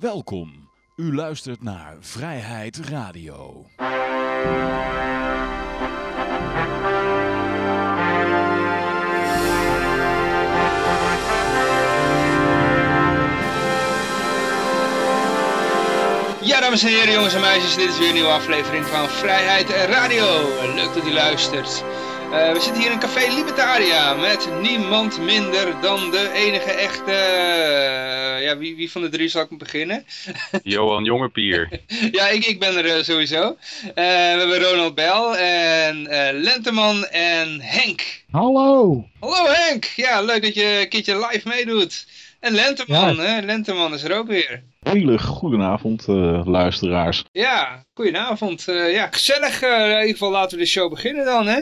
Welkom. U luistert naar Vrijheid Radio. Ja, dames en heren, jongens en meisjes, dit is weer een nieuwe aflevering van Vrijheid Radio. Leuk dat u luistert. Uh, we zitten hier in Café Libertaria met niemand minder dan de enige echte... Uh, ja, wie, wie van de drie zal ik beginnen? Johan Jongepier. ja, ik, ik ben er uh, sowieso. we hebben Ronald Bel en Lenteman en Henk. Hallo. Hallo Henk. Ja, leuk dat je een keertje live meedoet. En Lenteman, ja. hè? Lenteman is er ook weer. Hele goedenavond, uh, luisteraars. Ja, goedenavond. Uh, ja, gezellig. Uh, in ieder geval laten we de show beginnen dan, hè?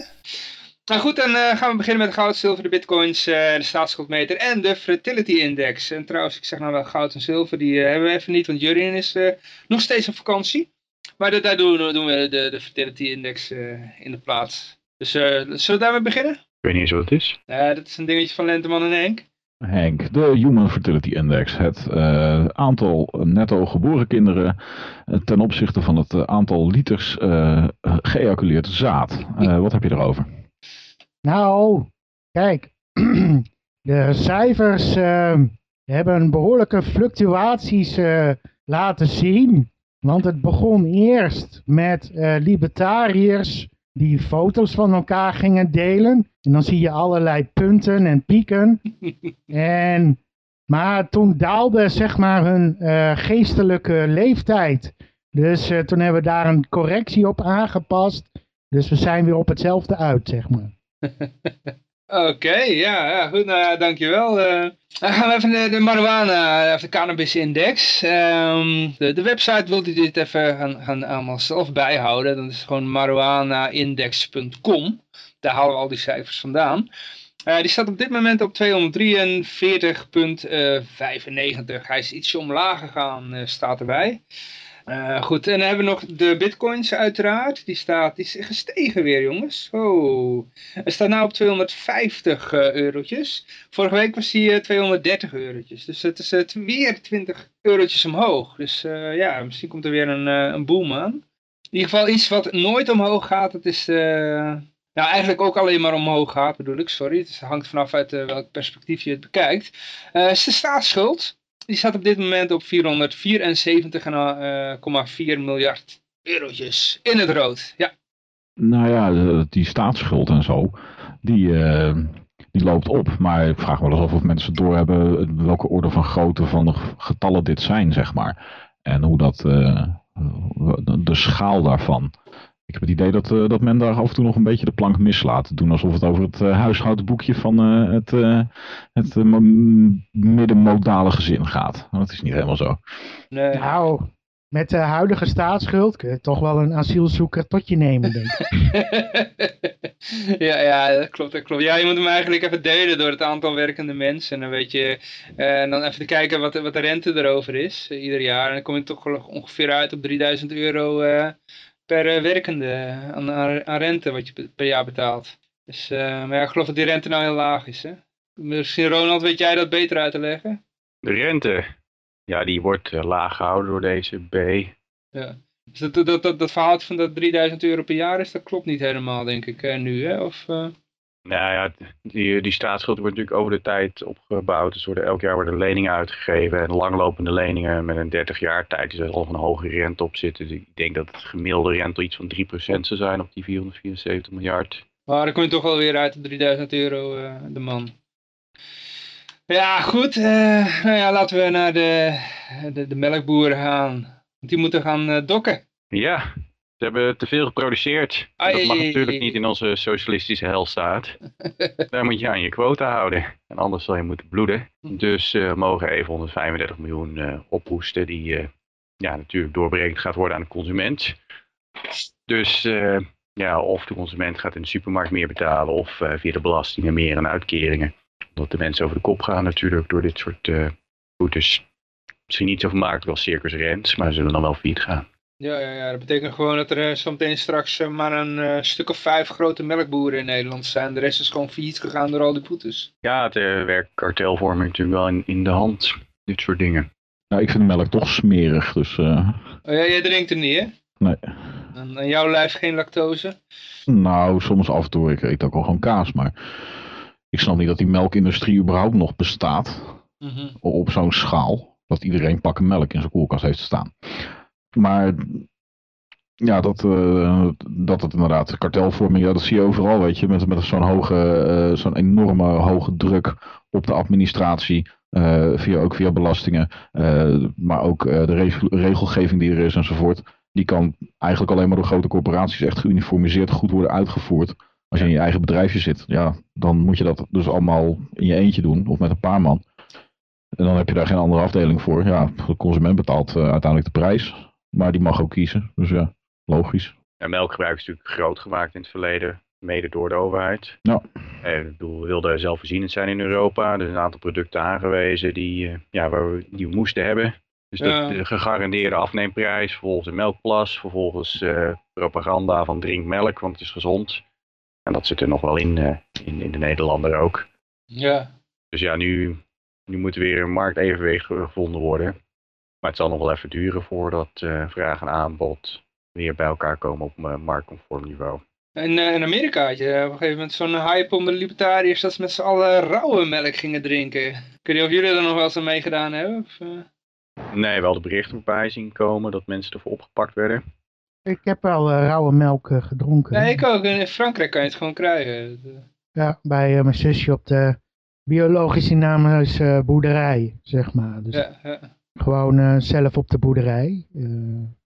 Nou goed, dan gaan we beginnen met goud, zilver, de bitcoins, de staatsschuldmeter en de fertility index. En trouwens, ik zeg nou wel goud en zilver, die hebben we even niet, want Jurien is nog steeds op vakantie. Maar daar doen, doen we de, de fertility index in de plaats. Dus zullen we daarmee beginnen? Ik weet niet eens wat het is. dat is een dingetje van Lenteman en Henk. Henk, de Human Fertility Index. Het uh, aantal netto geboren kinderen uh, ten opzichte van het uh, aantal liters geëjaculeerd zaad. wat heb je erover? Nou, kijk, de cijfers hebben behoorlijke fluctuaties laten zien. Want het begon eerst met libertariërs die foto's van elkaar gingen delen. En dan zie je allerlei punten en pieken. en, maar toen daalde zeg maar hun uh, geestelijke leeftijd. Dus uh, toen hebben we daar een correctie op aangepast. Dus we zijn weer op hetzelfde uit, zeg maar. Oké, ja, ja, goed, nou dankjewel. Uh, dan gaan we even de, de marijuana, de cannabis index. Um, de, de website wilt u dit even gaan, gaan allemaal zelf bijhouden. Dat is gewoon marijuanaindex.com. Daar halen we al die cijfers vandaan. Uh, die staat op dit moment op 243,95. Hij is ietsje omlaag gegaan, staat erbij. Uh, goed, en dan hebben we nog de bitcoins uiteraard. Die, staat, die is gestegen weer jongens. Oh. Hij staat nu op 250 uh, eurotjes. Vorige week was hij 230 eurotjes. Dus het is het weer 20 eurotjes omhoog. Dus ja, misschien komt er weer een, een boom aan. In ieder geval iets wat nooit omhoog gaat. Dat is... Nou, eigenlijk ook alleen maar omhoog gaat, bedoel ik, sorry. Het hangt vanaf uit welk perspectief je het bekijkt. is de staatsschuld. Die staat op dit moment op 474,4 miljard eurotjes in het rood. Ja. Nou ja, die staatsschuld en zo, die, uh, die loopt op. Maar ik vraag me wel eens af of mensen doorhebben welke orde van grootte van de getallen dit zijn, zeg maar. En hoe dat, uh, de schaal daarvan. Ik heb het idee dat, uh, dat men daar af en toe nog een beetje de plank mislaat. Doen alsof het over het uh, huishoudboekje van uh, het, het middenmodale gezin gaat. Maar dat is niet helemaal zo. Nee. Nou, met de huidige staatsschuld kun je toch wel een asielzoeker tot je nemen, denk ik. ja, ja, dat klopt, dat klopt. Ja, je moet hem eigenlijk even delen door het aantal werkende mensen. En dan weet je, en dan even kijken wat, wat de rente erover is, ieder jaar. En dan kom je toch ongeveer uit op 3000 euro per eh, werkende aan, aan, rente wat je per jaar betaalt. Dus, uh, maar ja, ik geloof dat die rente nou heel laag is. Hè? Misschien Ronald, weet jij dat beter uit te leggen? De rente, ja, die wordt uh, laag gehouden door deze B. Ja. Dus dat, dat, dat, dat verhaal van dat 3000 euro per jaar is, dat klopt niet helemaal, denk ik, nu, hè? Of, nou ja, die, die staatsschuld wordt natuurlijk over de tijd opgebouwd. Dus worden, elk jaar worden leningen uitgegeven. En langlopende leningen met een 30 jaar tijd is er al een hoge rente op zitten. Dus ik denk dat het gemiddelde rente iets van 3% zou zijn op die 474 miljard. Maar dan kom je toch wel weer uit de 3000 euro uh, de man. Ja, goed. Uh, nou ja, laten we naar de, de, de melkboeren gaan. Want die moeten gaan uh, dokken. Ja, ze hebben te veel geproduceerd. Dat mag natuurlijk niet in onze socialistische helstaat. Daar moet je aan je quota houden. En anders zal je moeten bloeden. Dus uh, mogen even 135 miljoen uh, ophoesten. Die uh, ja, natuurlijk doorberekend gaat worden aan de consument. Dus ja, of de consument gaat in de supermarkt meer betalen. Of via de belastingen meer en uitkeringen. Omdat de mensen over de kop gaan natuurlijk door dit soort boetes. Misschien niet zo vermakelijk als Circus Rents. Maar ze zullen dan wel failliet gaan. Ja, ja, ja, dat betekent gewoon dat er uh, zometeen straks uh, maar een uh, stuk of vijf grote melkboeren in Nederland zijn. De rest is gewoon failliet gegaan door al die boetes. Ja, het werkt kartelvorming natuurlijk wel in, in de hand, dit soort dingen. Ja, ik vind melk toch smerig, dus... Uh... Oh, ja, jij drinkt hem niet, hè? Nee. En, jouw lijf geen lactose? Nou, soms af en toe. Ik eet ook al gewoon kaas, maar... Ik snap niet dat die melkindustrie überhaupt nog bestaat. Mhm. Op zo'n schaal. Dat iedereen pakken melk in zijn koelkast heeft staan. Maar ja, dat, uh, dat het inderdaad kartelvorming, ja, dat zie je overal, weet je, met, met zo'n hoge, uh, zo'n enorme hoge druk op de administratie, uh, via, ook via belastingen, maar ook de regelgeving die er is enzovoort, die kan eigenlijk alleen maar door grote corporaties echt geuniformiseerd goed worden uitgevoerd. Als je in je eigen bedrijfje zit, ja, dan moet je dat dus allemaal in je eentje doen, of met een paar man. En dan heb je daar geen andere afdeling voor. Ja, de consument betaalt uiteindelijk de prijs, maar die mag ook kiezen. Dus ja. Logisch. Ja, melkgebruik is natuurlijk groot gemaakt in het verleden, mede door de overheid. Ja. Eh, ik bedoel, we wilden zelfvoorzienend zijn in Europa. Er zijn een aantal producten aangewezen die, uh, ja, waar we, die we moesten hebben. Dus de, de, gegarandeerde afneemprijs, vervolgens een melkplas, vervolgens uh, propaganda van drink melk, want het is gezond. En dat zit er nog wel in, uh, in, in de Nederlander ook. Ja. Dus ja, nu, nu moet er weer een marktevenwicht gevonden worden. Maar het zal nog wel even duren voordat vraag en aanbod weer bij elkaar komen op een marktconform niveau. En uh, in Amerika had je op een gegeven moment zo'n hype onder de libertariërs dat ze met z'n allen rauwe melk gingen drinken. Ik weet niet of jullie er nog wel eens aan meegedaan hebben? Of, uh... Nee, wel de berichten voorbij zien komen dat mensen ervoor opgepakt werden. Ik heb wel uh, rauwe melk gedronken. Nee, ik ook. In Frankrijk kan je het gewoon krijgen. Ja, bij mijn zusje op de biologische naamhuis boerderij, zeg maar. Dus ja, ja. Gewoon zelf op de boerderij.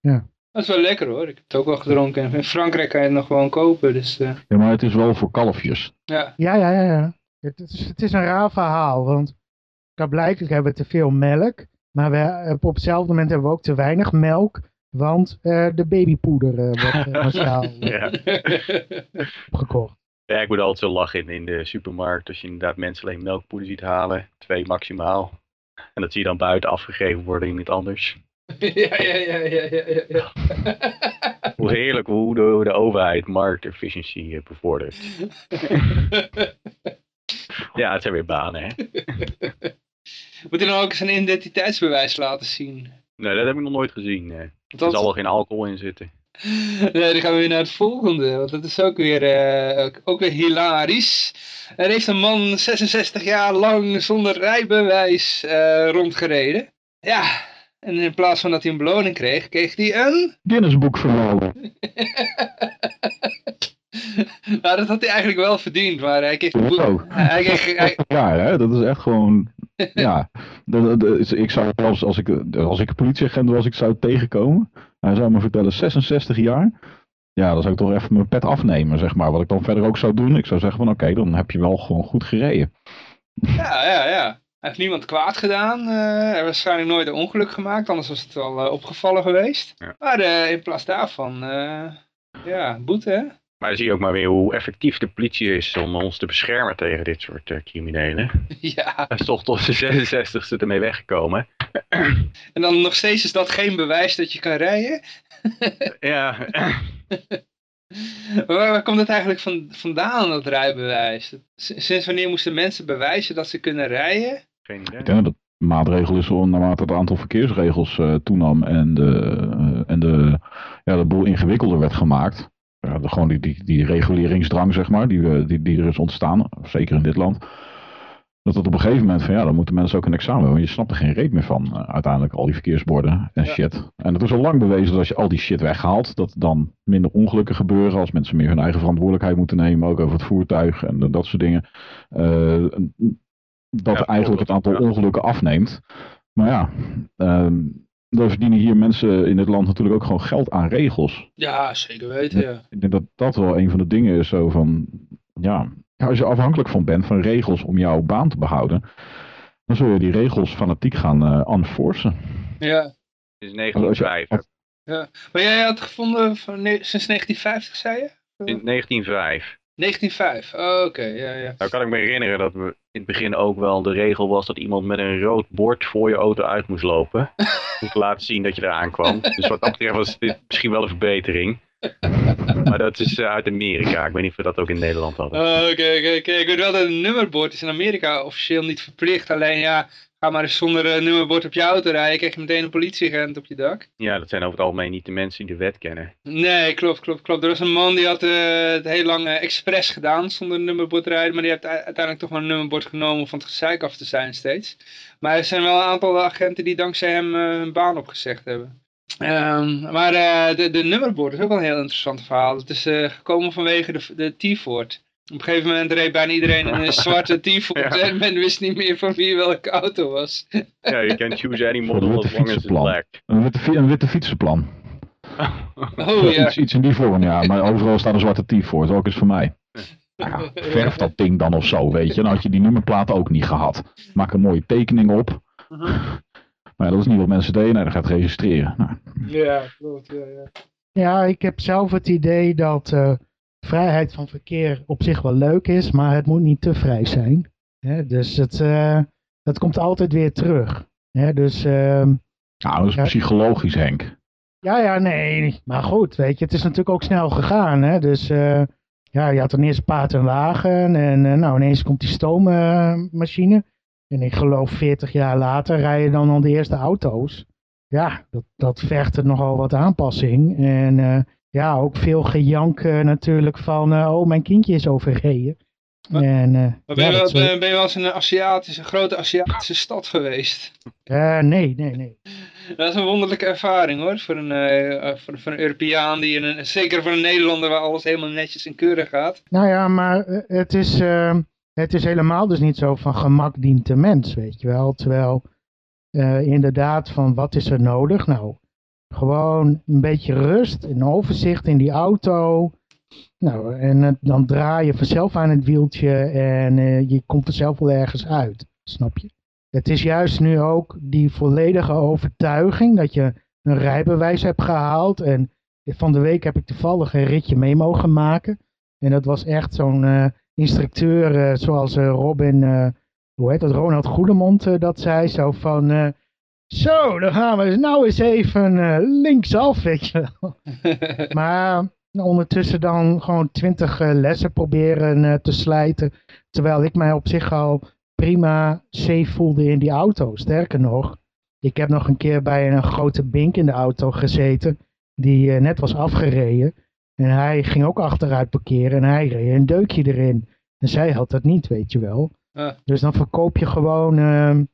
ja. Dat is wel lekker hoor. Ik heb het ook wel gedronken. In Frankrijk kan je het nog gewoon kopen. Dus, uh... Ja, maar het is wel voor kalfjes. Ja, ja, ja. ja, ja. Het, is, het is een raar verhaal. Want blijkbaar hebben we te veel melk. Maar we, op hetzelfde moment hebben we ook te weinig melk. Want uh, de babypoeder uh, wordt massaal gekocht. Ja, ik moet altijd zo lachen in, in de supermarkt. Als je inderdaad mensen alleen melkpoeder ziet halen. Twee maximaal. En dat zie je dan buiten afgegeven worden in iets anders. ja, ja, ja, ja, ja, ja. hoe heerlijk hoe de, de overheid marktefficiëntie eh, bevordert. ja, het zijn weer banen, hè. Moet hij nou ook eens een identiteitsbewijs laten zien? Nee, dat heb ik nog nooit gezien. Nee. Er zal wel geen alcohol in zitten. Nee, dan gaan we weer naar het volgende. Want dat is ook weer, uh, ook weer hilarisch. Er heeft een man 66 jaar lang zonder rijbewijs uh, rondgereden. Ja, en in plaats van dat hij een beloning kreeg, kreeg hij een... Guinness Book verloren. nou, dat had hij eigenlijk wel verdiend, maar hij kreeg... Wow. Hij kreeg Ja, hè? dat is echt gewoon... ja, ik zou als, als ik, als ik een politieagent was, ik zou het tegenkomen. Hij zou me vertellen, 66 jaar. Ja, dan zou ik toch even mijn pet afnemen, zeg maar. Wat ik dan verder ook zou doen. Ik zou zeggen van, oké, dan heb je wel gewoon goed gereden. Ja, ja, ja. Hij heeft niemand kwaad gedaan. Uh, hij heeft waarschijnlijk nooit een ongeluk gemaakt, anders was het wel uh, opgevallen geweest. Maar uh, in plaats daarvan, ja, boete hè. Maar dan zie je ook maar weer hoe effectief de politie is om ons te beschermen tegen dit soort criminelen. Ja. Hij is toch tot de 66ste ermee weggekomen. En dan nog steeds is dat geen bewijs dat je kan rijden? ja. Waar, komt het eigenlijk van, vandaan, dat rijbewijs? Sinds wanneer moesten mensen bewijzen dat ze kunnen rijden? Geen idee. Ik denk dat de maatregel is naarmate het aantal verkeersregels uh, toenam en, de, uh, en de, ja, de boel ingewikkelder werd gemaakt. Ja, de, gewoon die, die, die reguleringsdrang, zeg maar, die, eh, die, die er is ontstaan, zeker in dit land dat het op een gegeven moment van ja, dan moeten mensen ook een examen hebben. Want je snapt er geen reet meer van uh, uiteindelijk, al die verkeersborden en shit. En het is al lang bewezen dat als je al die shit weghaalt, dat dan minder ongelukken gebeuren. Als mensen meer hun eigen verantwoordelijkheid moeten nemen, ook over het voertuig en dat soort dingen. Uh, dat eigenlijk het aantal ongelukken afneemt. Maar ja, er verdienen hier mensen in dit land natuurlijk ook gewoon geld aan regels. Ja, zeker weten, ja. Ik denk dat dat wel een van de dingen is zo van, ja, als je afhankelijk van bent van regels om jouw baan te behouden, dan zul je die regels fanatiek gaan uh, enforcen. Ja. Het is 1905. Ja. Maar jij had gevonden van, sinds 1950, zei je? Sinds 1905. 1905, oh, oké, ja, ja. Nou kan ik me herinneren dat we in het begin ook wel de regel was dat iemand met een rood bord voor je auto uit moest lopen. om te laten zien dat je eraan kwam. Dus wat dat betreft was dit misschien wel een verbetering. maar dat is eh, uit Amerika. Ik weet niet of we dat ook in Nederland hadden. Oké, oké, oké. Ik weet wel dat een nummerbord is in Amerika officieel niet verplicht. Alleen ja, ga maar eens zonder uh, nummerbord op je auto rijden, krijg je meteen een politieagent op je dak. Ja, dat zijn over het algemeen niet de mensen die de wet kennen. Nee, klopt, klopt, klopt. Er was een man die had uh, het heel lang uh, expres gedaan zonder nummerbord rijden, maar die heeft uiteindelijk toch maar een nummerbord genomen om van het gezeik af te zijn steeds. Maar er zijn wel een aantal agenten die dankzij hem hun baan opgezegd hebben. Um, maar de, de nummerbord is ook wel een heel interessant verhaal. Het is gekomen vanwege de, de T-Ford. Op een gegeven moment reed bijna iedereen in een zwarte T-Ford en men wist niet meer van wie welke auto was. Ja, je can choose any model as long as it's black. Een witte, een witte fietsenplan. Oh ja. Iets, iets, in die vorm, ja. Maar overal staat een zwarte T-Ford, ook is voor mij. Ja, verf dat ding dan of zo, weet je. Dan had je die nummerplaat ook niet gehad. Maak een mooie tekening op. Maar dat is niet wat mensen deden. Nee, dan gaat registreren. Nou. Ja, klopt. Ja, ja. ja, ik heb zelf het idee dat... Uh, vrijheid van verkeer op zich wel leuk is, maar het moet niet te vrij zijn. dus het, uh, het komt altijd weer terug. dus, uh, nou, dat is psychologisch, Henk. Ja, ja, nee. Maar goed, weet je, het is natuurlijk ook snel gegaan. Hè? Dus uh, ja, je had dan eerst paard en wagen en uh, nou ineens komt die stoommachine. en ik geloof 40 jaar later rijden dan al de eerste auto's. Ja, dat, dat vergt er nogal wat aanpassing. En ja, ook veel gejank natuurlijk van, uh, oh mijn kindje is overreden. En, uh, ben, je wel, ben, je wel eens in een Aziatische, grote Aziatische stad geweest? Uh, nee, nee, nee. Dat is een wonderlijke ervaring hoor, voor een, voor, voor, een Europeaan, die in een, zeker voor een Nederlander waar alles helemaal netjes en keurig gaat. Nou ja, maar het is, het is helemaal dus niet zo van gemak dient de mens, weet je wel. Terwijl inderdaad van wat is er nodig? Nou, gewoon een beetje rust, een overzicht in die auto. Nou, en uh, dan draai je vanzelf aan het wieltje en uh, je komt er zelf wel ergens uit, snap je? Het is juist nu ook die volledige overtuiging dat je een rijbewijs hebt gehaald. En van de week heb ik toevallig een ritje mee mogen maken. En dat was echt zo'n uh, instructeur zoals Robin, hoe heet dat, Ronald Goedemond dat zei. Zo van, zo, dan gaan we nou eens even uh, linksaf, weet je wel. maar ondertussen dan gewoon twintig uh, lessen proberen uh, te slijten. Terwijl ik mij op zich al prima safe voelde in die auto. Sterker nog, ik heb nog een keer bij een grote bink in de auto gezeten. Die net was afgereden. En hij ging ook achteruit parkeren en hij reed een deukje erin. En zij had dat niet, weet je wel. Dus dan verkoop je gewoon ehm,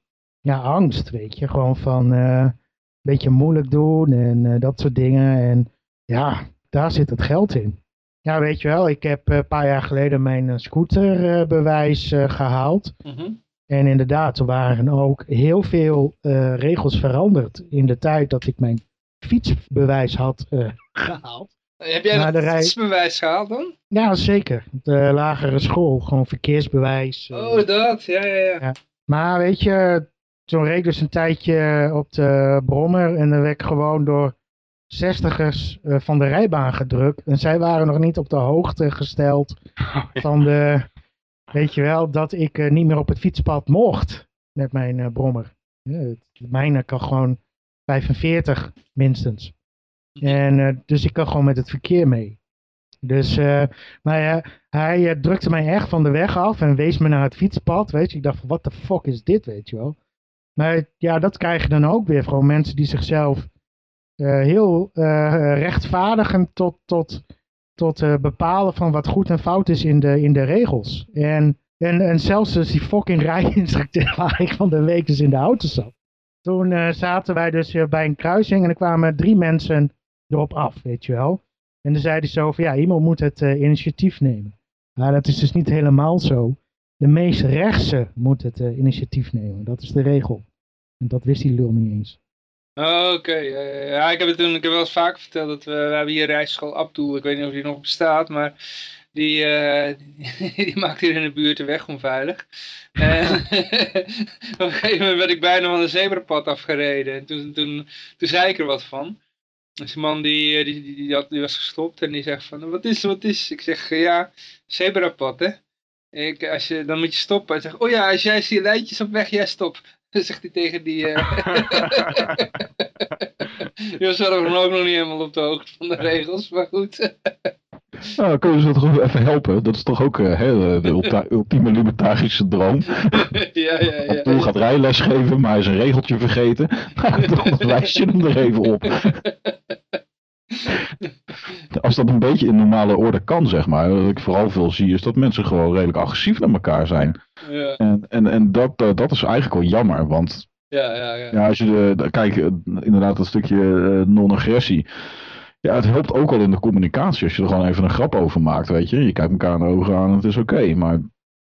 ja, angst, weet je. Gewoon van uh, een beetje moeilijk doen en uh, dat soort dingen. En ja, daar zit het geld in. Ja, weet je wel, ik heb een paar jaar geleden mijn scooterbewijs gehaald. Mm -hmm. En inderdaad, er waren ook heel veel regels veranderd in de tijd dat ik mijn fietsbewijs had gehaald. Heb jij een fietsbewijs gehaald dan? Ja, zeker. De lagere school, gewoon verkeersbewijs. Oh, dat, ja, ja, ja. ja. Maar weet je, toen reed dus een tijdje op de brommer en dan werd ik gewoon door zestigers uh, van de rijbaan gedrukt. En zij waren nog niet op de hoogte gesteld oh, ja. van de, weet je wel, dat ik uh, niet meer op het fietspad mocht met mijn uh, brommer. Ja, mijne kan gewoon 45 minstens. En dus ik kan gewoon met het verkeer mee. Dus, maar hij drukte mij echt van de weg af en wees me naar het fietspad, weet je. Ik dacht, wat de fuck is dit, weet je wel. Maar ja, dat krijg je dan ook weer. Gewoon mensen die zichzelf uh, heel uh, rechtvaardigen tot, tot, tot uh, bepalen van wat goed en fout is in de, in de regels. En, en, en zelfs dus die fucking rijinstructeur waar ik van de week dus in de auto zat. Toen zaten wij dus bij een kruising en er kwamen drie mensen erop af, weet je wel. En dan zeiden ze zo van, ja, iemand moet het initiatief nemen. Maar dat is dus niet helemaal zo de meest rechtse moet het uh, initiatief nemen. Dat is de regel. En dat wist die lul niet eens. Oké, okay. ja, ik heb het toen ik heb wel eens vaker verteld dat we, we hebben hier rijschool Abdul, ik weet niet of die nog bestaat, maar die, uh, die, maakt hier in de buurt de weg onveilig. en op een gegeven moment werd ik bijna van een zebrapad afgereden en toen, toen, toen zei ik er wat van. Dus die man die, eh, die, die, die, had, die was gestopt en die zegt van, wat is, wat is? Ik zeg, ja, zebrapad hè. Ik, als je, dan moet je stoppen. en zeg, oh ja, als jij ziet lijntjes op weg, jij stop. Dan zegt hij tegen die... Uh... die was ook nog niet helemaal op de hoogte van de regels, maar goed. Nou, kunnen ze toch even helpen? Dat is toch ook uh, de ultieme libertarische droom. ja, ja, ja. Poel gaat rijles geven, maar hij is een regeltje vergeten. Dan wijs je hem er even op. Als dat een beetje in normale orde kan, zeg maar. Wat ik vooral veel zie, is dat mensen gewoon redelijk agressief naar elkaar zijn. Ja. En, en, en dat, dat is eigenlijk wel jammer, want ja, ja, ja. ja als je de, kijk, inderdaad dat stukje non-agressie. Ja, het helpt ook al in de communicatie als je er gewoon even een grap over maakt, weet je. Je kijkt elkaar in de ogen aan en het is oké, maar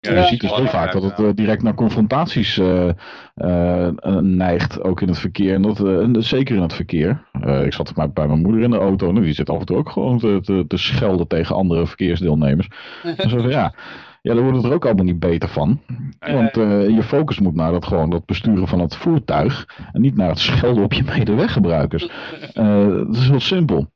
ja, je ziet dus heel vaak dat het uh, direct naar confrontaties uh, uh, neigt, ook in het verkeer. En dat, zeker in het verkeer. ik zat bij, bij mijn moeder in de auto en die zit af en toe ook gewoon te, te, te schelden tegen andere verkeersdeelnemers. en zo van, ja, ja, daar wordt het er ook allemaal niet beter van. Want je focus moet naar dat, gewoon, dat besturen van het voertuig en niet naar het schelden op je medeweggebruikers. dat is heel simpel.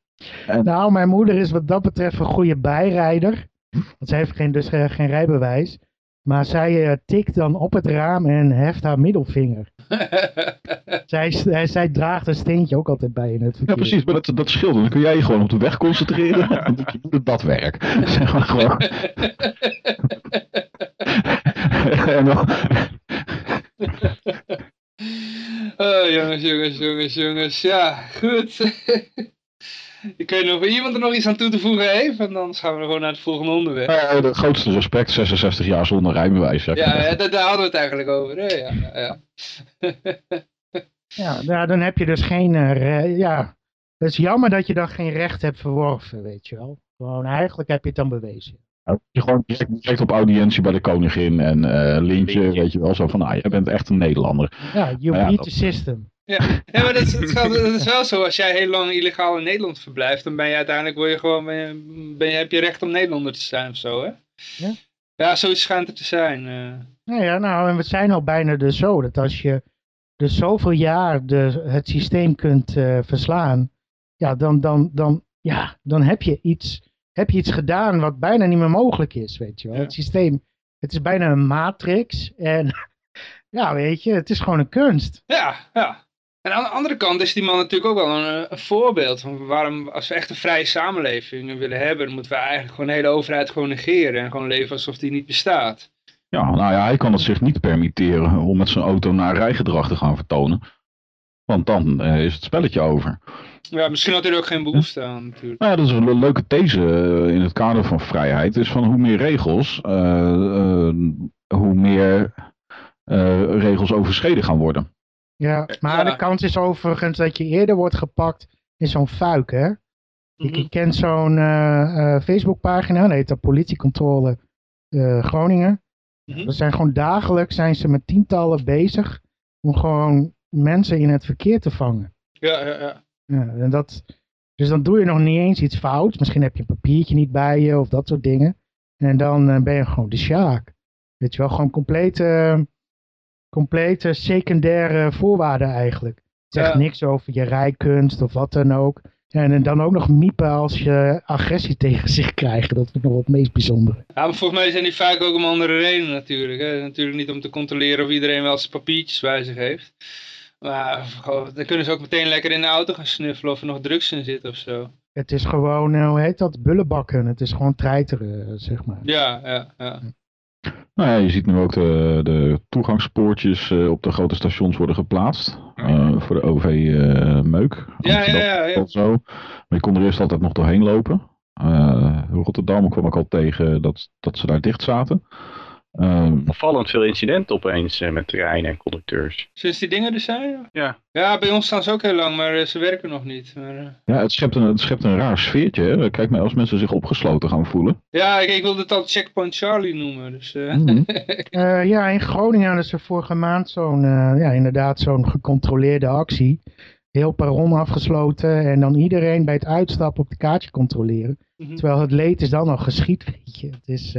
En... Nou, mijn moeder is wat dat betreft een goede bijrijder. Want ze heeft geen, dus geen rijbewijs. Maar zij uh, tikt dan op het raam en heft haar middelvinger. zij, zij, zij, draagt een steentje ook altijd bij in het verkeer. Ja, precies, maar dat, dat scheelt. Dan kun jij je gewoon op de weg concentreren. en dan doe je dat werk. zeg maar gewoon. en dan... Oh, jongens, jongens, jongens, jongens. Ja, goed. Ik weet niet of iemand er nog iets aan toe te voegen heeft. En dan gaan we gewoon naar het volgende onderwerp. Ja, de grootste respect, 66 jaar zonder rijbewijs. Ja, ja, daar, hadden we het eigenlijk over. Hè? Ja, ja. ja, nou, dan heb je dus geen... Uh, ja, het is jammer dat je dan geen recht hebt verworven, weet je wel. Gewoon, eigenlijk heb je het dan bewezen. Nou, je gewoon direct, op audiëntie bij de koningin en uh, Lintje, weet je wel, zo van, nou, jij bent echt een Nederlander. Ja, you nou beat the system. Ja, ja maar dat is, dat is, wel zo. Als jij heel lang illegaal in Nederland verblijft, dan ben je uiteindelijk word je gewoon, ben je, heb je recht om Nederlander te zijn of zo, hè? Ja, ja zoiets schijnt het te zijn. Nou ja, nou, en we zijn al bijna dus zo, dat als je dus zoveel jaar de, het systeem kunt uh, verslaan, ja, dan, dan, dan, ja, dan heb je iets, heb je iets gedaan wat bijna niet meer mogelijk is, weet je wel. Het systeem, het is bijna een matrix en ja, weet je, het is gewoon een kunst. Ja, ja. En aan de andere kant is die man natuurlijk ook wel een, een, voorbeeld van waarom, als we echt een vrije samenleving willen hebben, dan moeten we eigenlijk gewoon de hele overheid gewoon negeren en gewoon leven alsof die niet bestaat. Ja, nou ja, hij kan het zich niet permitteren om met zijn auto naar rijgedrag te gaan vertonen. Want dan uh, is het spelletje over. Ja, misschien had hij er ook geen behoefte aan natuurlijk. Nou ja, dat is een leuke these eh, in het kader van vrijheid. Is van hoe meer regels, uh, hoe meer regels overschreden gaan worden. Ja, maar de kans is overigens dat je eerder wordt gepakt in zo'n fuik, hè? Mm -hmm. Ik ken zo'n uh, uh, Facebookpagina, dat heet dat Politiecontrole uh, Groningen. Mm -hmm. Zijn gewoon dagelijks zijn ze met tientallen bezig om gewoon mensen in het verkeer te vangen. Ja, ja, ja. ja en dat, dus dan doe je nog niet eens iets fouts. Misschien heb je een papiertje niet bij je of dat soort dingen. En dan ben je gewoon de sjaak. Weet je wel, gewoon compleet complete secundaire voorwaarden eigenlijk. Het zegt niks over je rijkunst of wat dan ook. En dan ook nog miepen als je agressie tegen zich krijgt. Dat vind ik nog wel het meest bijzondere. Ja, maar volgens mij zijn die vaak ook om andere redenen natuurlijk. Hè. Natuurlijk niet om te controleren of iedereen wel zijn papiertjes bij zich heeft. Maar dan kunnen ze ook meteen lekker in de auto gaan snuffelen of er nog drugs in zit of zo. Het is gewoon, eh, hoe heet dat, bullenbakken. Het is gewoon treiteren, zeg maar. Ja, ja, ja. Nou ja, je ziet nu ook de, de toegangspoortjes uh, op de grote stations worden geplaatst. Uh, voor de OV-meuk. Uh, ja, ja, ja, ja. Zo. Maar je kon er eerst altijd nog doorheen lopen. Rotterdam kwam ik al tegen dat, dat ze daar dicht zaten. Um, Opvallend veel incidenten opeens uh, met treinen en conducteurs. Sinds die dingen er zijn? Ja. Ja, bij ons staan ze ook heel lang, maar uh, ze werken nog niet. Maar, uh... Ja, het schept, een, het schept een raar sfeertje. Hè? Kijk maar als mensen zich opgesloten gaan voelen. Ja, ik, ik wilde het al Checkpoint Charlie noemen. Dus, mm -hmm. ja, in Groningen is er vorige maand zo'n, ja, inderdaad zo'n gecontroleerde actie. Heel perron afgesloten en dan iedereen bij het uitstappen op de kaartje controleren. Mm -hmm. Terwijl het leed is dan al geschied, weet je. Het is...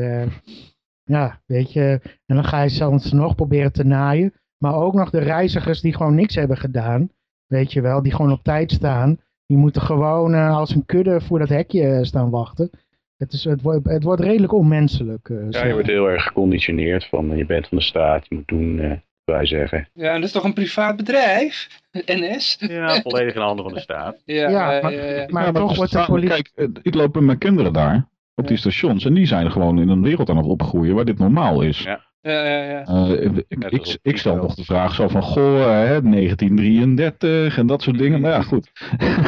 Ja, weet je, en dan ga je zelfs nog proberen te naaien. Maar ook nog de reizigers die gewoon niks hebben gedaan, weet je wel, die gewoon op tijd staan. Die moeten gewoon uh, als een kudde voor dat hekje staan wachten. Het, is, het, wordt, het wordt redelijk onmenselijk. Uh, ja, je wordt heel erg geconditioneerd van je bent van de staat, je moet doen uh, wij zeggen. Ja, en dat is toch een privaat bedrijf, NS? Ja, volledig in handen van de staat. ja, ja, maar, ja, maar, maar toch wordt de politie... Kijk, ik loop met mijn kinderen daar. Op die stations. En die zijn gewoon in een wereld aan het opgroeien waar dit normaal is. Ja. Ja, ja, ja. Uh, ik, ik, ik, stel nog de vraag zo van, goh, hè, 1933 en dat soort dingen. Maar ja, goed.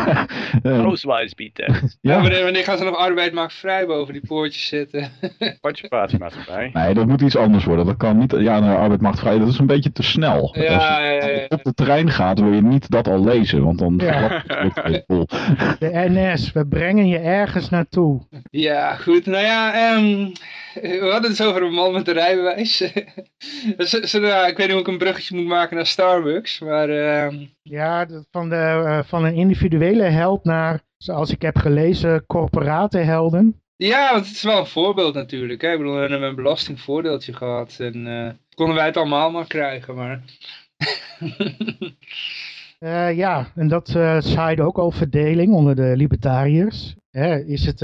Rooswijsbieten. ja. ja wanneer, wanneer gaan ze nog arbeid maakt vrij boven die poortjes zitten? Participatiemaatschappij. Nee, dat moet iets anders worden. Dat kan niet, ja, nou, arbeid maakt vrij, dat is een beetje te snel. Ja, Als je ja, ja, op de trein gaat, wil je niet dat al lezen, want dan ja. De NS, we brengen je ergens naartoe. Ja, goed. Nou ja, um, we hadden het over een man met een rijbewijs. ja, ik weet niet hoe ik een bruggetje moet maken naar Starbucks, maar... Uh... Ja, van, de, uh, van een individuele held naar, zoals ik heb gelezen, corporatenhelden. Ja, want het is wel een voorbeeld natuurlijk. Hè? Ik bedoel, we hebben een belastingvoordeeltje gehad en uh, konden wij het allemaal maar krijgen, maar... uh, ja, en dat uh, zaaide ook al verdeling onder de libertariërs. Hè, is het,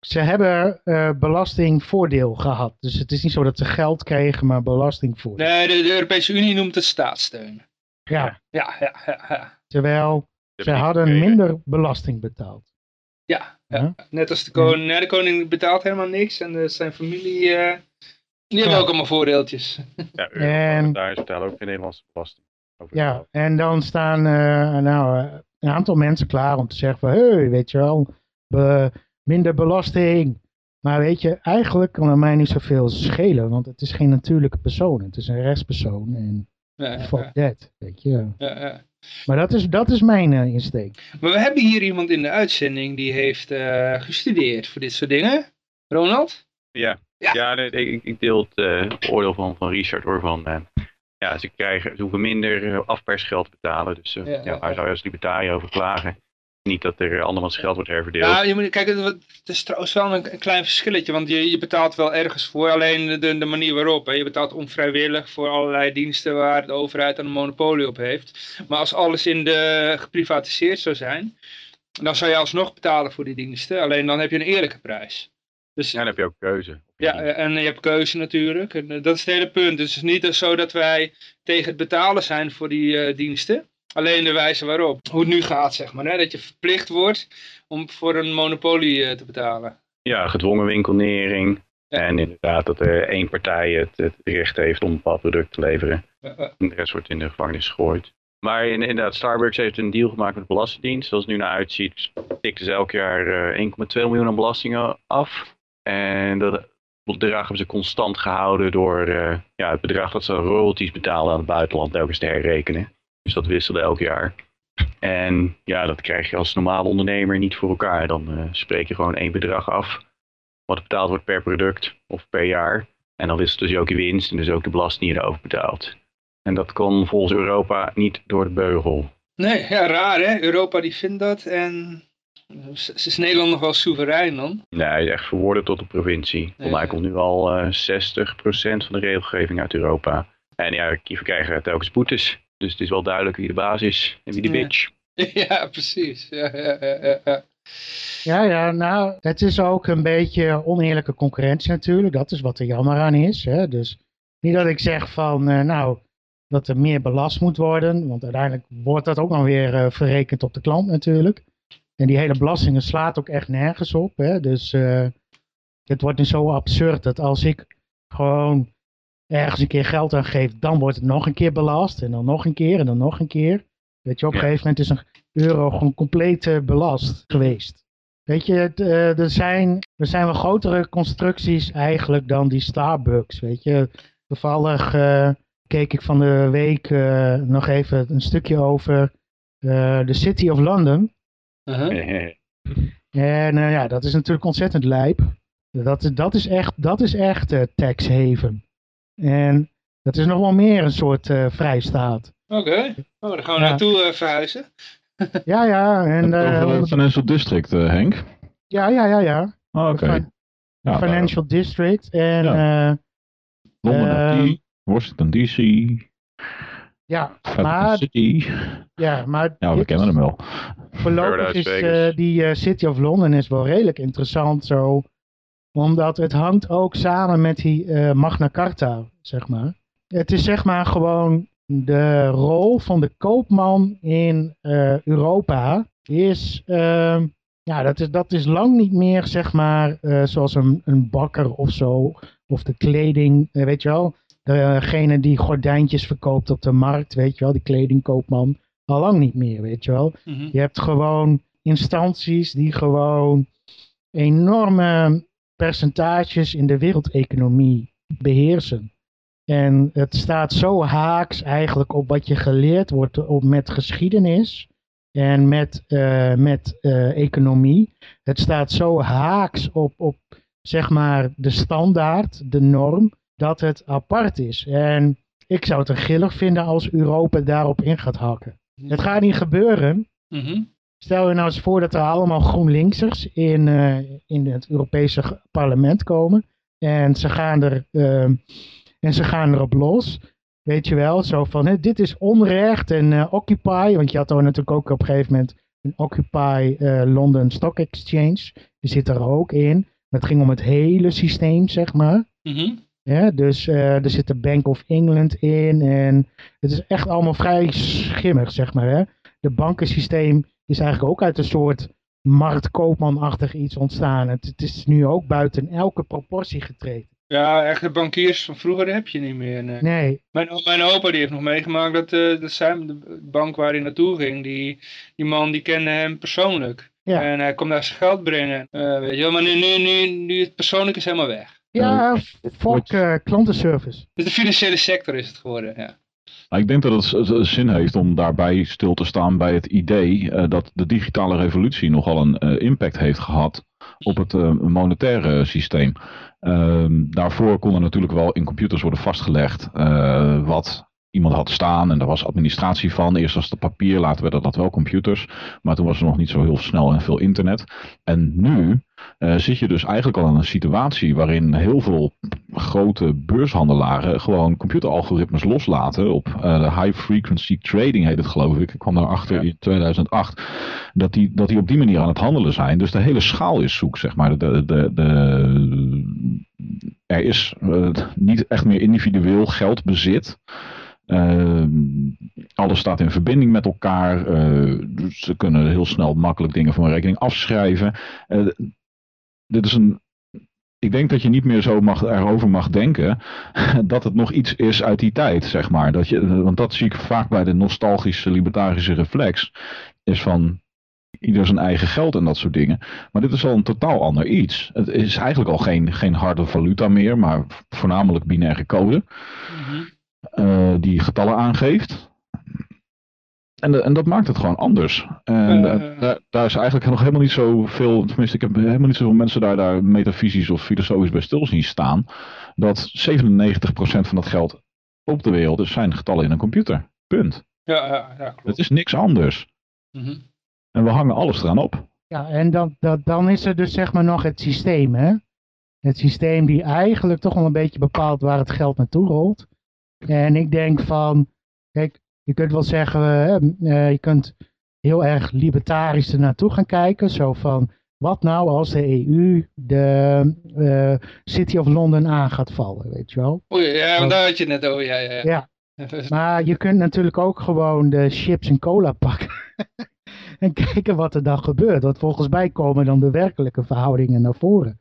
ze hebben uh, belastingvoordeel gehad. Dus het is niet zo dat ze geld kregen, maar belastingvoordeel. Nee, de, de Europese Unie noemt het staatssteun. Ja. Ja, ja, ja. ja. Terwijl ze hadden minder belasting betaald. Ja, ja. ja. net als de koning. Nee, de koning betaalt helemaal niks en de, zijn familie, uh, die hebben ook allemaal voordeeltjes. Ja, en, daar betalen ook geen Nederlandse belasting. Ja, en dan staan uh, nou, een aantal mensen klaar om te zeggen van, hey, weet je wel, we, minder belasting. Maar weet je, eigenlijk kan het mij niet zoveel schelen, want het is geen natuurlijke persoon. Het is een rechtspersoon en ja, fuck ja. that, weet je. Ja, ja. Maar dat is, dat is mijn uh, insteek. Maar we hebben hier iemand in de uitzending die heeft uh, gestudeerd voor dit soort dingen. Ronald? Ja, ja. ja nee, ik, ik, deel het uh, oordeel van, van Richard hoor, van ja, ze, krijgen, ze hoeven minder afpersgeld te betalen. Dus ja, ja, waar zou je als libertariër over klagen? Niet dat er andermans geld wordt herverdeeld. Ja, je moet, kijk, het is trouwens wel een, een klein verschilletje, want je, je, betaalt wel ergens voor, alleen de, de manier waarop. Hè. Je betaalt onvrijwillig voor allerlei diensten waar de overheid een monopolie op heeft. Maar als alles in de geprivatiseerd zou zijn, dan zou je alsnog betalen voor die diensten, alleen dan heb je een eerlijke prijs. Dus, ja, dan heb je ook keuze. Ja, en je hebt keuze natuurlijk. En dat is het hele punt. Dus het is niet zo dat wij tegen het betalen zijn voor die uh, diensten. Alleen de wijze waarop. Hoe het nu gaat, zeg maar. Hè? Dat je verplicht wordt om voor een monopolie uh, te betalen. Ja, gedwongen winkelnering. Ja. En inderdaad dat er één partij het, het recht heeft om een bepaald product te leveren. En de rest wordt in de gevangenis gegooid. Maar inderdaad, Starbucks heeft een deal gemaakt met de Belastingdienst. Zoals het nu naar uitziet, tikken ze elk jaar uh, 1,2 miljoen aan belastingen af. En dat bedrag hebben ze constant gehouden door uh, ja, het bedrag dat ze royalties betalen aan het buitenland telkens te herrekenen. Dus dat wisselde elk jaar. En ja, dat krijg je als normale ondernemer niet voor elkaar. Dan uh, spreek je gewoon één bedrag af. Wat betaald wordt per product of per jaar. En dan wisselt dus je ook je winst en dus ook de belasting die je erover betaalt. En dat kon volgens Europa niet door de beugel. Nee, ja, raar hè. Europa die vindt dat en is Nederland nog wel soeverein dan? Nee, echt verwoorden tot de provincie. Volgens mij komt nu al uh, 60% van de regelgeving uit Europa. En ja, kieven krijgen telkens boetes. Dus het is wel duidelijk wie de baas is en wie de bitch. Ja, precies. Ja, ja, ja, ja. Ja, ja, nou, het is ook een beetje oneerlijke concurrentie natuurlijk. Dat is wat er jammer aan is. Hè? Dus niet dat ik zeg van, uh, nou, dat er meer belast moet worden. Want uiteindelijk wordt dat ook nog weer uh, verrekend op de klant natuurlijk. En die hele belastingen slaat ook echt nergens op. Hè? Dus uh, het wordt nu zo absurd dat als ik gewoon ergens een keer geld aan geef, dan wordt het nog een keer belast. En dan nog een keer en dan nog een keer. Weet je, op een ja. gegeven moment is een euro gewoon compleet uh, belast geweest. Weet je, het, uh, er, zijn, er zijn wel grotere constructies eigenlijk dan die Starbucks. Weet je, toevallig uh, keek ik van de week nog even een stukje over de City of London. -huh. En ja, dat is natuurlijk ontzettend lijp. Dat, dat is echt, dat is echt tax haven. En dat is nog wel meer een soort uh, vrijstaat. Oké, okay. oh, dan gaan we ja. naartoe uh, verhuizen. ja, ja. En, uh, Financial District, Henk? Ja, ja, ja, ja. Oh, Oké. Okay. Ja, Financial daar. District en... Ja. Londen, Washington DC. Ja, maar... City. Ja, maar... Ja, we kennen hem wel. Voorlopig is die City of London is wel redelijk interessant zo omdat het hangt ook samen met die uh, Magna Carta, zeg maar. Het is zeg maar gewoon de rol van de koopman in uh, Europa is uh, ja, dat is, dat is lang niet meer, zeg maar, uh, zoals een, een bakker of zo. Of de kleding, weet je wel. Degene die gordijntjes verkoopt op de markt, weet je wel. Die kledingkoopman. Al lang niet meer, weet je wel. Mm -hmm. Je hebt gewoon instanties die gewoon enorme percentages in de wereldeconomie beheersen. En het staat zo haaks eigenlijk op wat je geleerd wordt op, met geschiedenis en met, uh, met uh, economie. Het staat zo haaks op, op zeg maar de standaard, de norm, dat het apart is. En ik zou het een gillig vinden als Europa daarop in gaat hakken. Het gaat niet gebeuren. Mm -hmm. Stel je nou eens voor dat er allemaal GroenLinksers in, uh, in het Europese parlement komen. En ze gaan er, uh, en ze gaan erop los. Weet je wel, zo van hè, dit is onrecht en uh, Occupy. Want je had er natuurlijk ook op een gegeven moment een Occupy London Stock Exchange. Die zit er ook in. Het ging om het hele systeem, zeg maar. Mm -hmm. Ja, dus er zit de Bank of England in. En het is echt allemaal vrij schimmig, zeg maar. Hè. De bankensysteem is eigenlijk ook uit een soort marktkoopmanachtig iets ontstaan. Het, het, is nu ook buiten elke proportie getreden. Ja, echte bankiers van vroeger heb je niet meer. Nee. nee. Mijn, mijn opa die heeft nog meegemaakt dat, uh, dat zijn, de bank waar hij naartoe ging, die, die man die kende hem persoonlijk. Ja. En hij kon daar zijn geld brengen. Uh, weet je wel, maar nu, nu, nu, nu het persoonlijk is helemaal weg. Ja, fuck uh, klantenservice. Dus de financiële sector is het geworden, ja. Nou, ik denk dat het zin heeft om daarbij stil te staan bij het idee uh, dat de digitale revolutie nogal een uh, impact heeft gehad op het uh, monetaire systeem. Ehm, daarvoor kon er natuurlijk wel in computers worden vastgelegd wat iemand had staan en daar was administratie van. Eerst was het papier, later werden dat wel computers. Maar toen was er nog niet zo heel snel en veel internet. En nu uh, zit je dus eigenlijk al in een situatie waarin heel veel grote beurshandelaren gewoon computeralgoritmes loslaten op uh, de high frequency trading heet het geloof ik. Ik kwam daarachter in 2008 dat die, dat die op die manier aan het handelen zijn. Dus de hele schaal is zoek zeg maar. De, de, de, er is uh, niet echt meer individueel geldbezit. Uh, alles staat in verbinding met elkaar. Uh, ze kunnen heel snel makkelijk dingen van een rekening afschrijven. Dit is een. Ik denk dat je niet meer zo mag, erover mag denken dat het nog iets is uit die tijd, zeg maar. Dat je, want dat zie ik vaak bij de nostalgische libertarische reflex. Is van ieder zijn eigen geld en dat soort dingen. Maar dit is al een totaal ander iets. Het is eigenlijk al geen, geen harde valuta meer, maar voornamelijk binaire code. Mm -hmm. Uh, die getallen aangeeft. En, en dat maakt het gewoon anders. En uh, daar, daar, is eigenlijk nog helemaal niet zoveel, tenminste ik heb helemaal niet zoveel mensen daar, daar metafysisch of filosofisch bij stil zien staan. Dat 97% van dat geld op de wereld is zijn getallen in een computer. Punt. Ja, ja, ja klopt. Het is niks anders. Mm -hmm. En we hangen alles eraan op. Ja, en dan, dan, dan is er dus zeg maar nog het systeem, hè? Het systeem die eigenlijk toch wel een beetje bepaalt waar het geld naartoe rolt. En ik denk van, kijk, je kunt wel zeggen, uh, je kunt heel erg libertarisch er naartoe gaan kijken. Zo van, wat nou als de EU de uh, City of London aan gaat vallen, weet je wel? Oei, ja, want daar had je net over, ja, ja. ja. maar je kunt natuurlijk ook gewoon de chips en cola pakken. en kijken wat er dan gebeurt. Want volgens mij komen dan de werkelijke verhoudingen naar voren.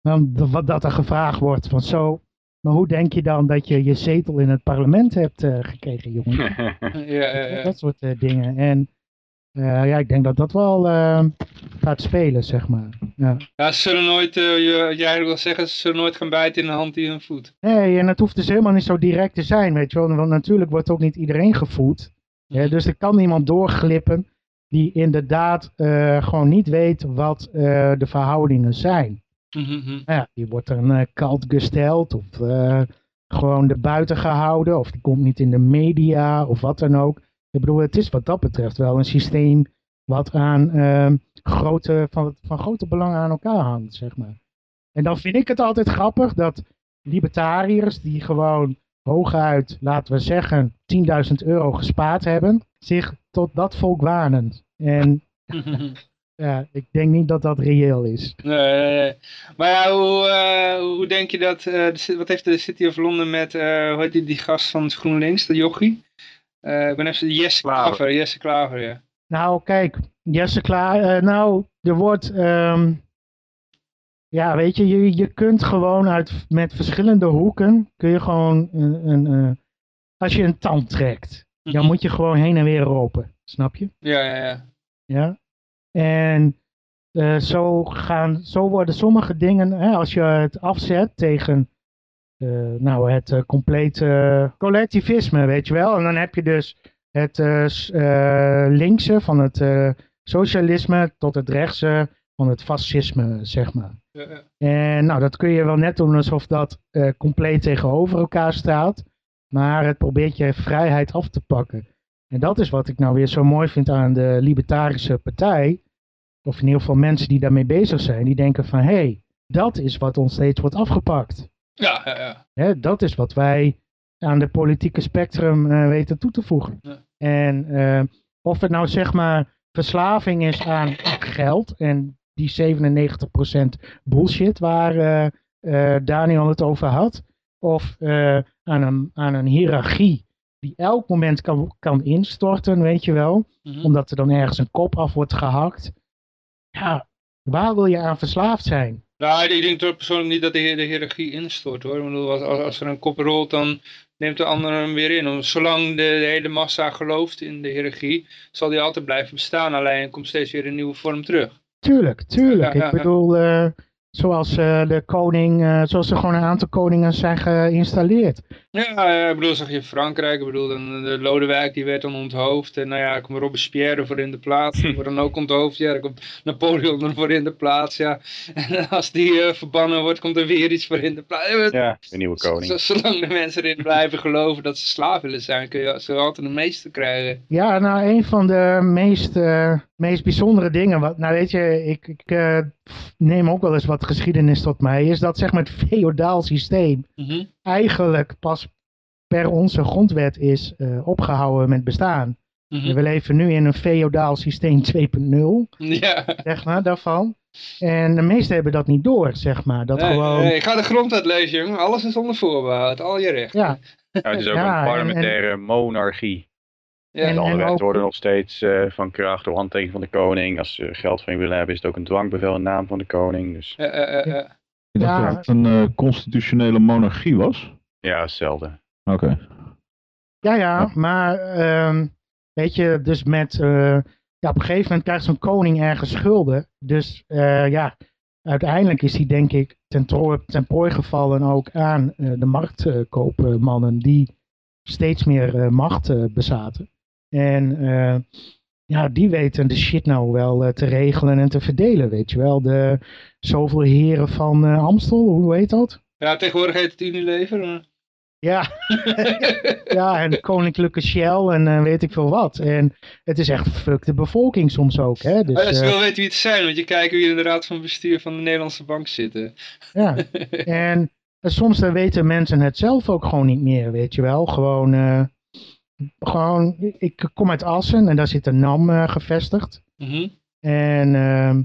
Dan, dat er gevraagd wordt van zo, maar hoe denk je dan dat je je zetel in het parlement hebt uh, gekregen, jongen? ja, ja, ja. Dat soort uh, dingen. En uh, ja, ik denk dat dat wel gaat spelen, zeg maar. Ja, ja ze zullen nooit, je, jij wil zeggen, ze zullen nooit gaan bijten in een hand in een voet. Nee, en het hoeft dus helemaal niet zo direct te zijn, weet je wel. Want natuurlijk wordt ook niet iedereen gevoed. Ja, dus er kan iemand doorglippen die inderdaad gewoon niet weet wat de verhoudingen zijn. Mm -hmm. ja, die wordt dan uh, koud gesteld of uh, gewoon buiten gehouden of die komt niet in de media of wat dan ook. Ik bedoel, het is wat dat betreft wel een systeem wat aan uh, grote, van, van grote belang aan elkaar hangt, zeg maar. En dan vind ik het altijd grappig dat libertariërs die gewoon hooguit, laten we zeggen, 10.000 euro gespaard hebben, zich tot dat volk wanen. En Ja, ik denk niet dat dat reëel is. Nee, nee, nee. Maar ja, hoe, uh, hoe denk je dat, uh, wat heeft de City of London met, uh, hoe heet die, die gast van GroenLinks, de jochie? ik ben even, Jesse Klaver, Jesse Klaver, ja. Nou, kijk, Jesse klaar. Eh, nou, er wordt... ehm, ja, weet je, je, je kunt gewoon uit, met verschillende hoeken, kun je gewoon een, een, eh, als je een tand trekt, dan Mhm. moet je gewoon heen en weer ropen. Snap je? Ja, ja, ja. Ja. En eh, zo, gaan, zo worden sommige dingen, hè, als je het afzet tegen eh, nou, het eh, complete collectivisme, weet je wel. En dan heb je dus het linkse van het socialisme tot het rechtse van het fascisme, zeg maar. Ja, ja. En nou, dat kun je wel net doen alsof dat compleet tegenover elkaar staat. Maar het probeert je vrijheid af te pakken. En dat is wat ik nou weer zo mooi vind aan de Libertarische Partij. Of in ieder geval mensen die daarmee bezig zijn. Die denken van, hé, hey, dat is wat ons steeds wordt afgepakt. Ja, ja, ja. Hè, dat is wat wij aan de politieke spectrum eh, weten toe te voegen. Ja. En eh, of het nou zeg maar verslaving is aan geld en die 97% bullshit waar eh, Daniel het over had. Of aan, een, aan een hiërarchie die elk moment kan, kan instorten, weet je wel. Mhm. Omdat er dan ergens een kop af wordt gehakt. Ja, waar wil je aan verslaafd zijn? Nou, ik denk toch persoonlijk niet dat de, de hiërarchie instort hoor. Ik bedoel, als, er een kop rolt, dan neemt de ander hem weer in. Zolang de, de hele massa gelooft in de hiërarchie, zal die altijd blijven bestaan. Alleen komt steeds weer een nieuwe vorm terug. Tuurlijk, tuurlijk. Ja, ik ja. bedoel, eh, zoals eh, de koning, eh, zoals er gewoon een aantal koningen zijn geïnstalleerd. Ja, ja, ik bedoel, zag je in Frankrijk, ik bedoel, dan, de Lodewijk die werd dan onthoofd. En nou ja, er komt Robespierre voor in de plaats, die wordt dan ook onthoofd. Ja, dan komt Napoleon er voor in de plaats, ja. En als die eh, verbannen wordt, komt er weer iets voor in de plaats. Ja, de nieuwe koning. Z- Zolang de mensen erin blijven geloven dat ze slaaf willen zijn, kun je, je altijd een meester krijgen. Ja, nou, een van de meest, eh, meest bijzondere dingen, wat, nou weet je, ik, ik eh, neem ook wel eens wat geschiedenis tot mij, is dat zeg maar het feodaal systeem Mhm. eigenlijk pas per onze grondwet is eh, opgehouden met bestaan. Mhm. We leven nu in een feodaal systeem 2.0, Ja, zeg maar, daarvan. En de meesten hebben dat niet door, zeg maar. Dat nee, gewoon, nee, ik ga de grondwet lezen, jongen. Alles is onder voorbehoud, al je recht. ja, Ja, het is ook Ja, een parlementaire monarchie. Ja. en- De alle rechten ook- worden nog steeds eh, van kracht door handtekening van de koning. Als ze geld van je willen hebben, is het ook een dwangbevel in naam van de koning. Dus Ja, ja, ja, ja. Ik dacht Ja. dat het een eh, constitutionele monarchie was. ja, hetzelfde. Oké. Ja, ja, Ja. maar ehm, weet je, dus met, eh, ja, op een gegeven moment krijgt zo'n koning ergens schulden. Dus eh, ja, uiteindelijk is hij denk ik ten, ten prooi gevallen ook aan eh, de marktkoopmannen die steeds meer eh, macht eh, bezaten. En eh, ja, die weten de shit nou wel eh, te regelen en te verdelen, weet je wel. De zoveel heren van eh, Amstel, hoe heet dat? Ja, tegenwoordig heet het Unilever. maar- Ja, ja, en koninklijke Shell en weet ik veel wat. En het is echt fuck de bevolking soms ook, hè. Dus, Oh ja, ze wil weten wie het zijn, want je kijkt wie in de raad van bestuur van de Nederlandse bank zitten. ja. En soms dan weten mensen het zelf ook gewoon niet meer, weet je wel. Gewoon, gewoon ik kom uit Assen en daar zit een NAM eh, gevestigd. Mhm. En ehm,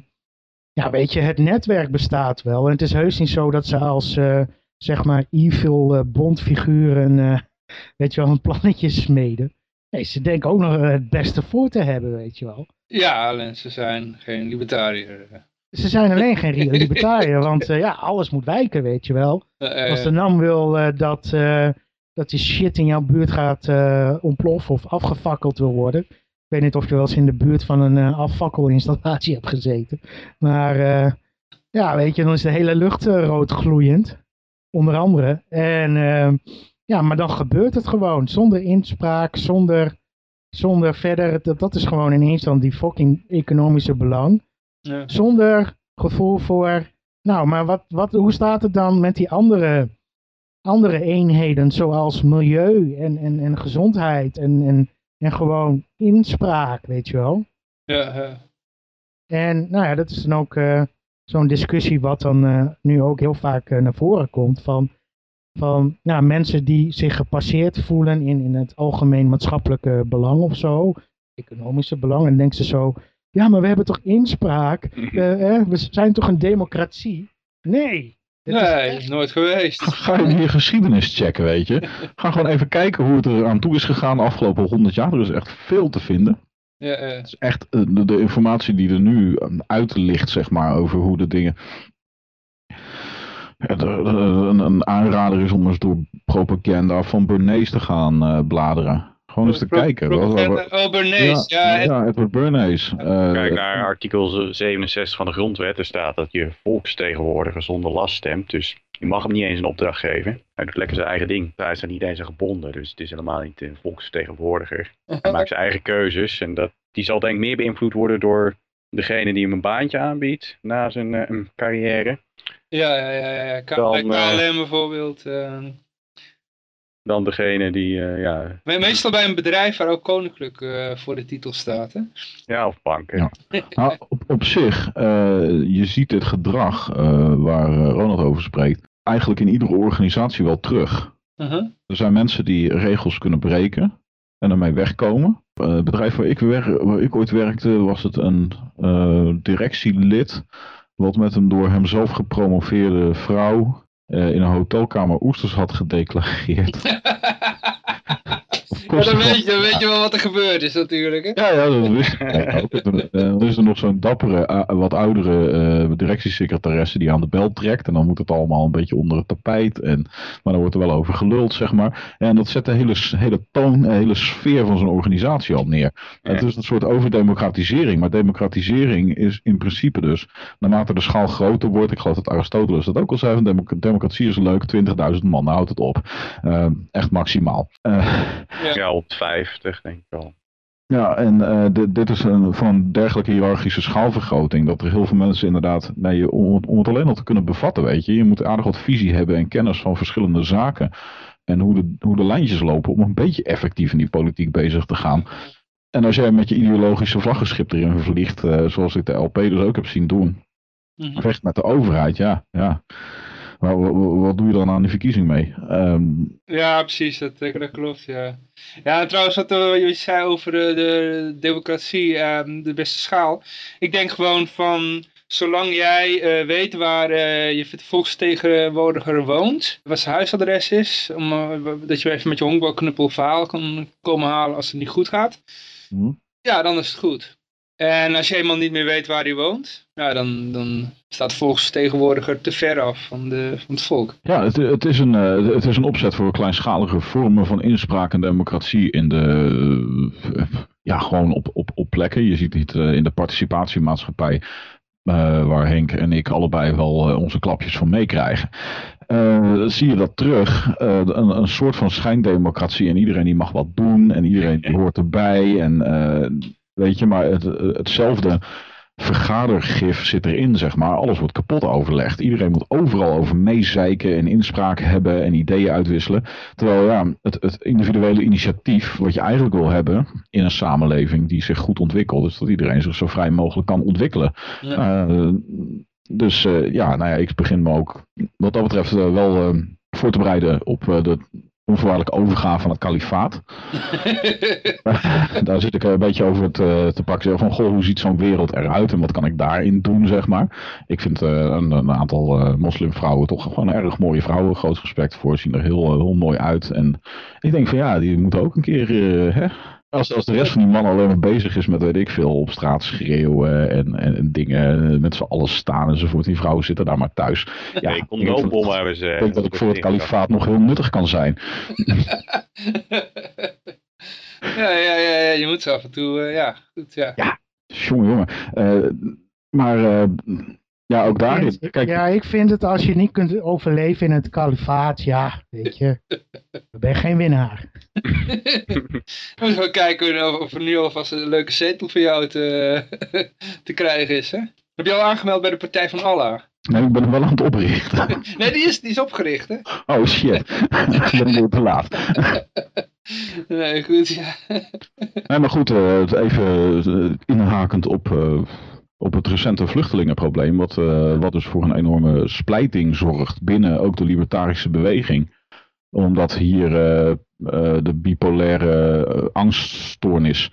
ja, weet je, het netwerk bestaat wel. En het is heus niet zo dat ze als, eh, zeg maar, evil eh, bondfiguren, weet je wel, een plannetje smeden. Nee, ze denken ook nog het beste voor te hebben, weet je wel. Ja, alleen ze zijn geen libertariër. Ze zijn alleen geen reële libertariër, want ja, alles moet wijken, weet je wel. Als de NAM wil dat, dat die shit in jouw buurt gaat eh, ontploffen of afgefakkeld wil worden. Ik weet niet of je wel eens in de buurt van een eh, afvakkelinstallatie hebt gezeten. Maar eh, ja, weet je, dan is de hele lucht rood gloeiend. Onder andere. En ja, maar dan gebeurt het gewoon. Zonder inspraak, zonder, zonder verder. Dat, dat is gewoon ineens dan die fucking economische belang ja. zonder gevoel voor, nou, maar wat, wat, hoe staat het dan met die andere, andere eenheden, zoals milieu en, en, en gezondheid en, en, en gewoon inspraak, weet je wel. Ja, ja. En nou ja, dat is dan ook eh, zo'n discussie wat dan eh, nu ook heel vaak eh, naar voren komt van, van ja, mensen die zich gepasseerd voelen in, in het algemeen maatschappelijke belang of zo, economische belang, en denken ze zo, ja, maar we hebben toch inspraak, eh, we zijn toch een democratie? Nee. Dit Nee, echt- nooit geweest. Ga, je je geschiedenis checken, weet je. Ga gewoon even kijken hoe het er aan toe is gegaan de afgelopen honderd jaar. Er is echt veel te vinden. Ja, Het is echt eh, de, de informatie die er nu eh, uit ligt, zeg maar, over hoe de dingen... Ja, de- de- een, een aanrader is om eens door propaganda van Bernays te gaan eh, bladeren. Gewoon eens te Pro- kijken. Oh, Bernays. Ja, het- ja, Edward Bernays. Eh, Kijk naar artikel 67 van de grondwet. Er staat dat je volksvertegenwoordiger zonder last stemt. Dus je mag hem niet eens een opdracht geven. Hij doet lekker zijn eigen ding. Hij is er niet eens aan gebonden. Dus het is helemaal niet een volksvertegenwoordiger. Hij maakt zijn eigen keuzes. En dat, die zal denk ik meer beïnvloed worden door degene die hem een baantje aanbiedt na zijn eh, een carrière. ja, ja, ja. ja. Dan, KLM eh, bijvoorbeeld. eh. Dan degene die, eh, ja, Me- Meestal bij een bedrijf waar ook koninklijk eh, voor de titel staat. Hè? ja, of banken. Ja. Nou, op, op zich, eh, je ziet dit gedrag eh, waar Ronald over spreekt, eigenlijk in iedere organisatie wel terug. Uh-huh. Er zijn mensen die regels kunnen breken en ermee wegkomen. Eh, het bedrijf waar ik, wer- waar ik ooit werkte, was het een eh, directielid. Wat met een door hemzelf gepromoveerde vrouw in een hotelkamer oesters had gedeclareerd. Kosten dan, weet je, dan weet je wel wat er gebeurd is natuurlijk. Hè? ja, ja, dat wist ik ook. En, eh, Dan is er nog zo'n dappere, eh, wat oudere eh directiesecretaresse die aan de bel trekt. En dan moet het allemaal een beetje onder het tapijt. En, maar dan wordt er wel over geluld, zeg maar. En dat zet de hele, hele toon, de hele sfeer van zo'n organisatie al neer. Het is een soort overdemocratisering. Maar democratisering is in principe dus, naarmate de schaal groter wordt. Ik geloof dat Aristoteles dat ook al zei. van democ- democratie is leuk, 20.000 man, houdt het op. Eh, echt maximaal. Eh, Ja, op 50 denk ik wel. ja, en eh, dit, dit is een, van een dergelijke hiërarchische schaalvergroting. Dat er heel veel mensen inderdaad, nee, om, het- om het alleen al te kunnen bevatten, weet je. Je moet aardig wat visie hebben en kennis van verschillende zaken. En hoe de, hoe de lijntjes lopen om een beetje effectief in die politiek bezig te gaan. En als jij met je ideologische vlaggenschip erin vliegt, eh, zoals ik de LP dus ook heb zien doen. Mhm. Vecht met de overheid, ja. ja. Maar wa- wa- wat doe je dan aan die verkiezing mee? Ehm, Ja, precies, dat, eh, dat klopt, ja. Ja, en trouwens wat eh, je zei over de, de democratie, ehm, de beste schaal. Ik denk gewoon van, zolang jij eh, weet waar je volksvertegenwoordiger woont, wat zijn huisadres is, om, dat je even met je honkbalknuppel verhaal kan komen halen als het niet goed gaat. hm? Ja, dan is het goed. En als je eenmaal niet meer weet waar hij woont, ja, dan, dan staat de volksvertegenwoordiger te ver af van, de, van het volk. Ja, het, het, is een, eh, het is een opzet voor kleinschalige vormen van inspraak en democratie in de, eh, ja, gewoon op, op, op plekken. Je ziet het eh, in de participatiemaatschappij, eh, waar Henk en ik allebei wel onze klapjes van meekrijgen. Zie je dat terug, een, een soort van schijndemocratie en iedereen die mag wat doen en iedereen die hoort erbij en weet je, maar het, hetzelfde vergadergif zit erin, zeg maar. Alles wordt kapot overlegd. Iedereen moet overal over meezeiken en inspraak hebben en ideeën uitwisselen. Terwijl ja, het, het individuele initiatief, wat je eigenlijk wil hebben in een samenleving die zich goed ontwikkelt, is dat iedereen zich zo vrij mogelijk kan ontwikkelen. Ja. Eh, dus eh, ja, nou ja, ik begin me ook wat dat betreft eh, wel voor te bereiden op de onvoorwaardelijke overgave van het kalifaat. Daar zit ik een beetje over te, te pakken. Van, goh, hoe ziet zo'n wereld eruit en wat kan ik daarin doen, zeg maar. Ik vind eh, een, een aantal eh, moslimvrouwen toch gewoon erg mooie vrouwen. Groot respect voor, zien er heel, eh, heel mooi uit. En ik denk van ja, die moeten ook een keer, eh, hè. Als, als de rest van die mannen alleen maar bezig is met, weet ik veel, op straat schreeuwen en, en, en dingen, eh, met z'n allen staan enzovoort. Die vrouwen zitten daar maar thuis. Ja, nee, ik denk condoombom dat- hebben ze. ik denk dat ik voor het kalifaat nog heel nuttig kan zijn. ja, ja, ja, ja, je moet ze af en toe, eh, ja, goed, ja. Jongen, jongen. Eh, maar eh, ja, ook daarin. Kijk, ja, ik vind het als je niet kunt overleven in het kalifaat, ja, weet je, dan ben je geen winnaar. We moeten wel kijken of, of er nu alvast een leuke zetel voor jou te, te krijgen is, hè? Heb je al aangemeld bij de Partij van Allah? nee, ik ben hem wel aan het oprichten. Nee, die is, die is opgericht, hè? Oh shit, ik ben weer te laat. Nee, goed, ja. Nee, maar goed, eh, even eh, inhakend op, eh, op het recente vluchtelingenprobleem, wat, eh, wat dus voor een enorme splijting zorgt binnen ook de libertarische beweging. Omdat hier, eh, de bipolaire angststoornis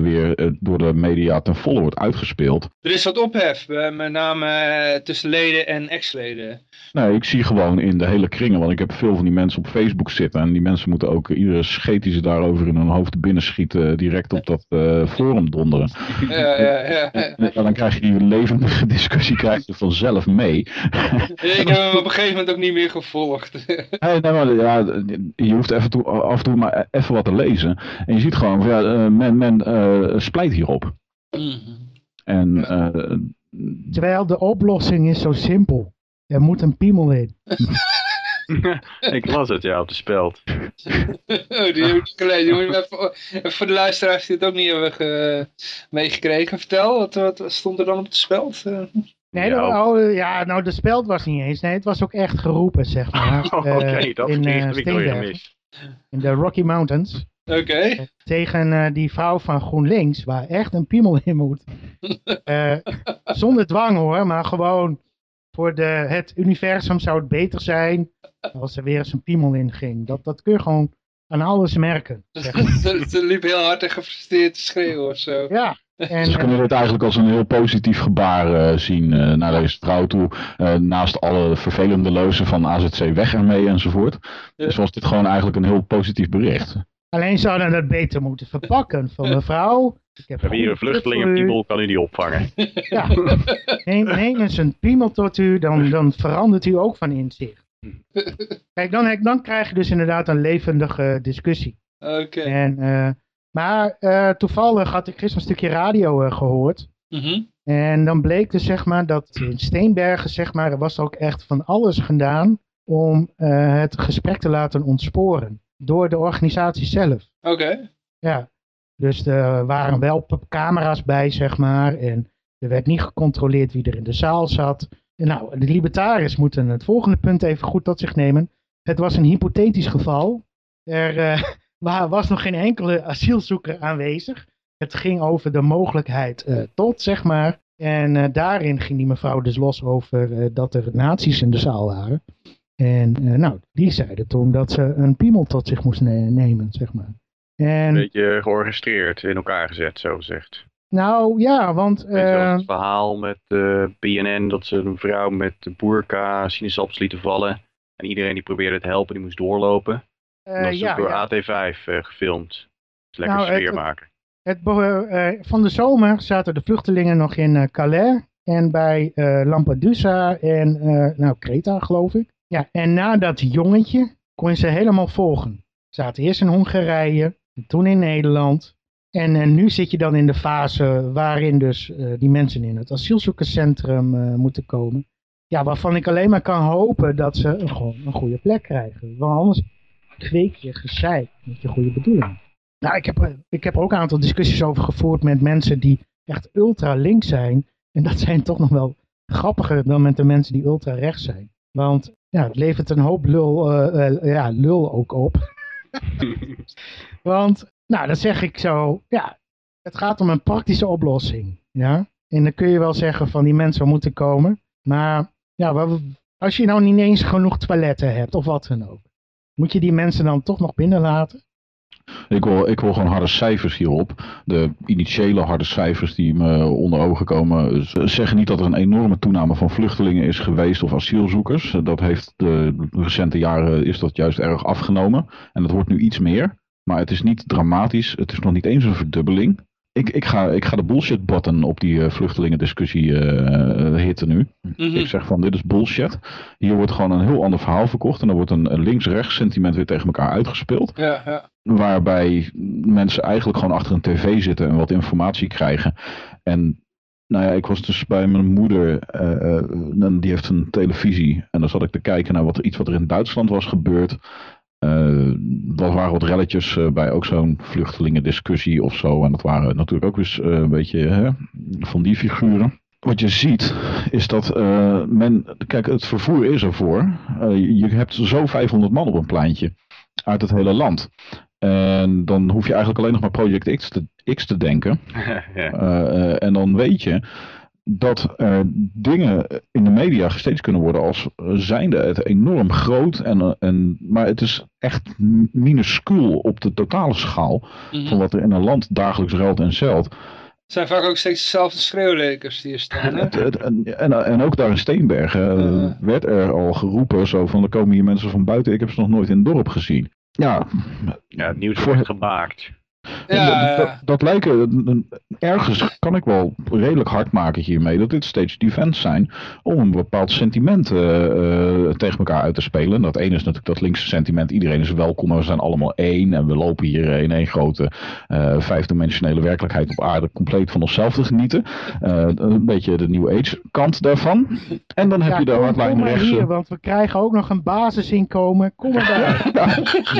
weer door de media ten volle wordt uitgespeeld. Er is wat ophef, met name tussen leden en ex-leden. Nee, ik zie gewoon in de hele kringen, want ik heb veel van die mensen op Facebook zitten. En die mensen moeten ook iedere scheet die ze daarover in hun hoofd binnenschieten direct op dat forum donderen. Ja, ja, ja. En, dan krijg je die levendige discussie krijg je vanzelf mee. ik heb hem op een gegeven moment ook niet meer gevolgd. nee, nee, maar ja, je hoeft even toe, af en toe maar even wat te lezen. En je ziet gewoon, ja, eh, men, men uh, splijt hierop. Mhm. En, uh, Terwijl de oplossing is zo simpel. Er moet een piemel in. ik las het, ja, op de speld. oh, die heb ik gelezen. Even, voor de luisteraars die het ook niet hebben meegekregen. Vertel, wat, wat, stond er dan op de speld? Nee, ja, oh, ja, nou de speld was niet eens. Nee, het was ook echt geroepen, zeg maar. Oh, Oké, okay, uh, dat in, uh, In de Rocky Mountains. Oké. Okay. Tegen uh, die vrouw van GroenLinks, waar echt een piemel in moet. zonder dwang hoor, maar gewoon voor de, het universum zou het beter zijn als er weer eens een piemel in ging. Dat, dat kun je gewoon aan alles merken. Ze liep heel hard en gefrustreerd te schreeuwen of zo. Ja. En, Ze kunnen het eigenlijk als een heel positief gebaar uh, zien uh, naar deze vrouw toe. Uh, naast alle vervelende leuzen van AZC weg ermee enzovoort. Ja. Dus was dit gewoon eigenlijk een heel positief bericht. Alleen zouden dat beter moeten verpakken van mevrouw. Ik heb We hebben hier een vluchtelingenpiemel, kan u die opvangen. Ja, neem, neem eens een piemel tot u, dan, dan verandert u ook van inzicht. Kijk, dan, dan krijg je dus inderdaad een levendige discussie. Oké. En maar uh, toevallig had ik gisteren een stukje radio uh, gehoord. Mm En dan bleek dus zeg maar dat in Steenbergen zeg maar, er was ook echt van alles gedaan om uh, het gesprek te laten ontsporen. Door de organisatie zelf. Oké. Ja, dus er waren wel camera's bij zeg maar. En er werd niet gecontroleerd wie er in de zaal zat. En nou, de libertariërs moeten het volgende punt even goed tot zich nemen. Het was een hypothetisch geval. Er maar was nog geen enkele asielzoeker aanwezig. Het ging over de mogelijkheid uh, tot, zeg maar. En uh, daarin ging die mevrouw dus los over uh, dat er nazi's in de zaal waren. En nou, die zeiden toen dat ze een piemel tot zich moest ne nemen, zeg maar. En, een beetje georchestreerd, in elkaar gezet, zo gezegd. Nou ja, want... het verhaal met BNN dat ze een vrouw met de boerka sinaasappels lieten vallen. En iedereen die probeerde te helpen, die moest doorlopen. Uh, ja, door ja. AT5 uh, gefilmd. Dus lekker nou, sfeer het, maken. Het, uh, van de zomer zaten de vluchtelingen nog in Calais en bij Lampedusa en nou, Kreta geloof ik. Ja, en na dat jongetje kon je ze helemaal volgen. Zaten eerst in Hongarije, toen in Nederland. En nu zit je dan in de fase waarin dus die mensen in het asielzoekerscentrum moeten komen. Ja, waarvan ik alleen maar kan hopen dat ze een, gewoon een goede plek krijgen. Want anders kweek je gezeik met je goede bedoeling. Nou, ik heb, ik heb er ook een aantal discussies over gevoerd met mensen die echt ultra links zijn. En dat zijn toch nog wel grappiger dan met de mensen die ultra rechts zijn. Want ja, het levert een hoop lul, uh, uh, ja, lul ook op. Want, nou, dan zeg ik zo, ja, het gaat om een praktische oplossing. Ja? En dan kun je wel zeggen van die mensen moeten komen. Maar ja, als je nou niet eens genoeg toiletten hebt of wat dan ook. Moet je die mensen dan toch nog binnenlaten? Ik wil, ik wil gewoon harde cijfers hierop. De initiële harde cijfers die me onder ogen komen zeggen niet dat er een enorme toename van vluchtelingen is geweest of asielzoekers. Dat heeft de recente jaren is dat juist erg afgenomen. En dat wordt nu iets meer. Maar het is niet dramatisch. Het is nog niet eens een verdubbeling ik, ik, ga, ik ga de bullshit button op die uh, vluchtelingendiscussie uh, hitten nu. Mhm. Ik zeg van dit is bullshit. Hier wordt gewoon een heel ander verhaal verkocht. En er wordt een, links-rechts sentiment weer tegen elkaar uitgespeeld. Ja, ja. Waarbij mensen eigenlijk gewoon achter een tv zitten en wat informatie krijgen. En nou ja, ik was dus bij mijn moeder. Uh, die heeft een televisie. En dan zat ik te kijken naar wat, iets wat er in Duitsland was gebeurd. Dat waren wat relletjes uh, bij ook zo'n vluchtelingendiscussie of zo. En dat waren natuurlijk ook eens uh, een beetje hè, van die figuren. Wat je ziet is dat men, kijk het vervoer is ervoor. je hebt zo 500 man op een pleintje uit het hele land. En dan hoef je eigenlijk alleen nog maar Project X te, X te denken. ja. en dan weet je dat er dingen in de media steeds kunnen worden als zijnde het enorm groot. En, en, maar het is echt minuscuul op de totale schaal Mhm. van wat er in een land dagelijks ruilt en zeilt. Het zijn vaak ook steeds dezelfde schreeuwlekers die er staan. Hè? Het- het- en, en, en ook daar in Steenbergen eh, werd er al geroepen zo van er komen hier mensen van buiten, ik heb ze nog nooit in het dorp gezien. Ja, Ja, het nieuws Voor- wordt gemaakt. Ja, dat, dat, dat lijken, ergens kan ik wel redelijk hard maken hiermee dat dit stage defense zijn om een bepaald sentiment eh, eh, tegen elkaar uit te spelen. En dat ene is natuurlijk dat linkse sentiment, iedereen is welkom en we zijn allemaal één en we lopen hier in één grote eh vijfdimensionele werkelijkheid op aarde compleet van onszelf te genieten. Eh, een beetje de New Age kant daarvan. En dan heb Ja, je de hardline maar rechtse. hier, want we krijgen ook nog een basisinkomen. Kom maar bij. Ja,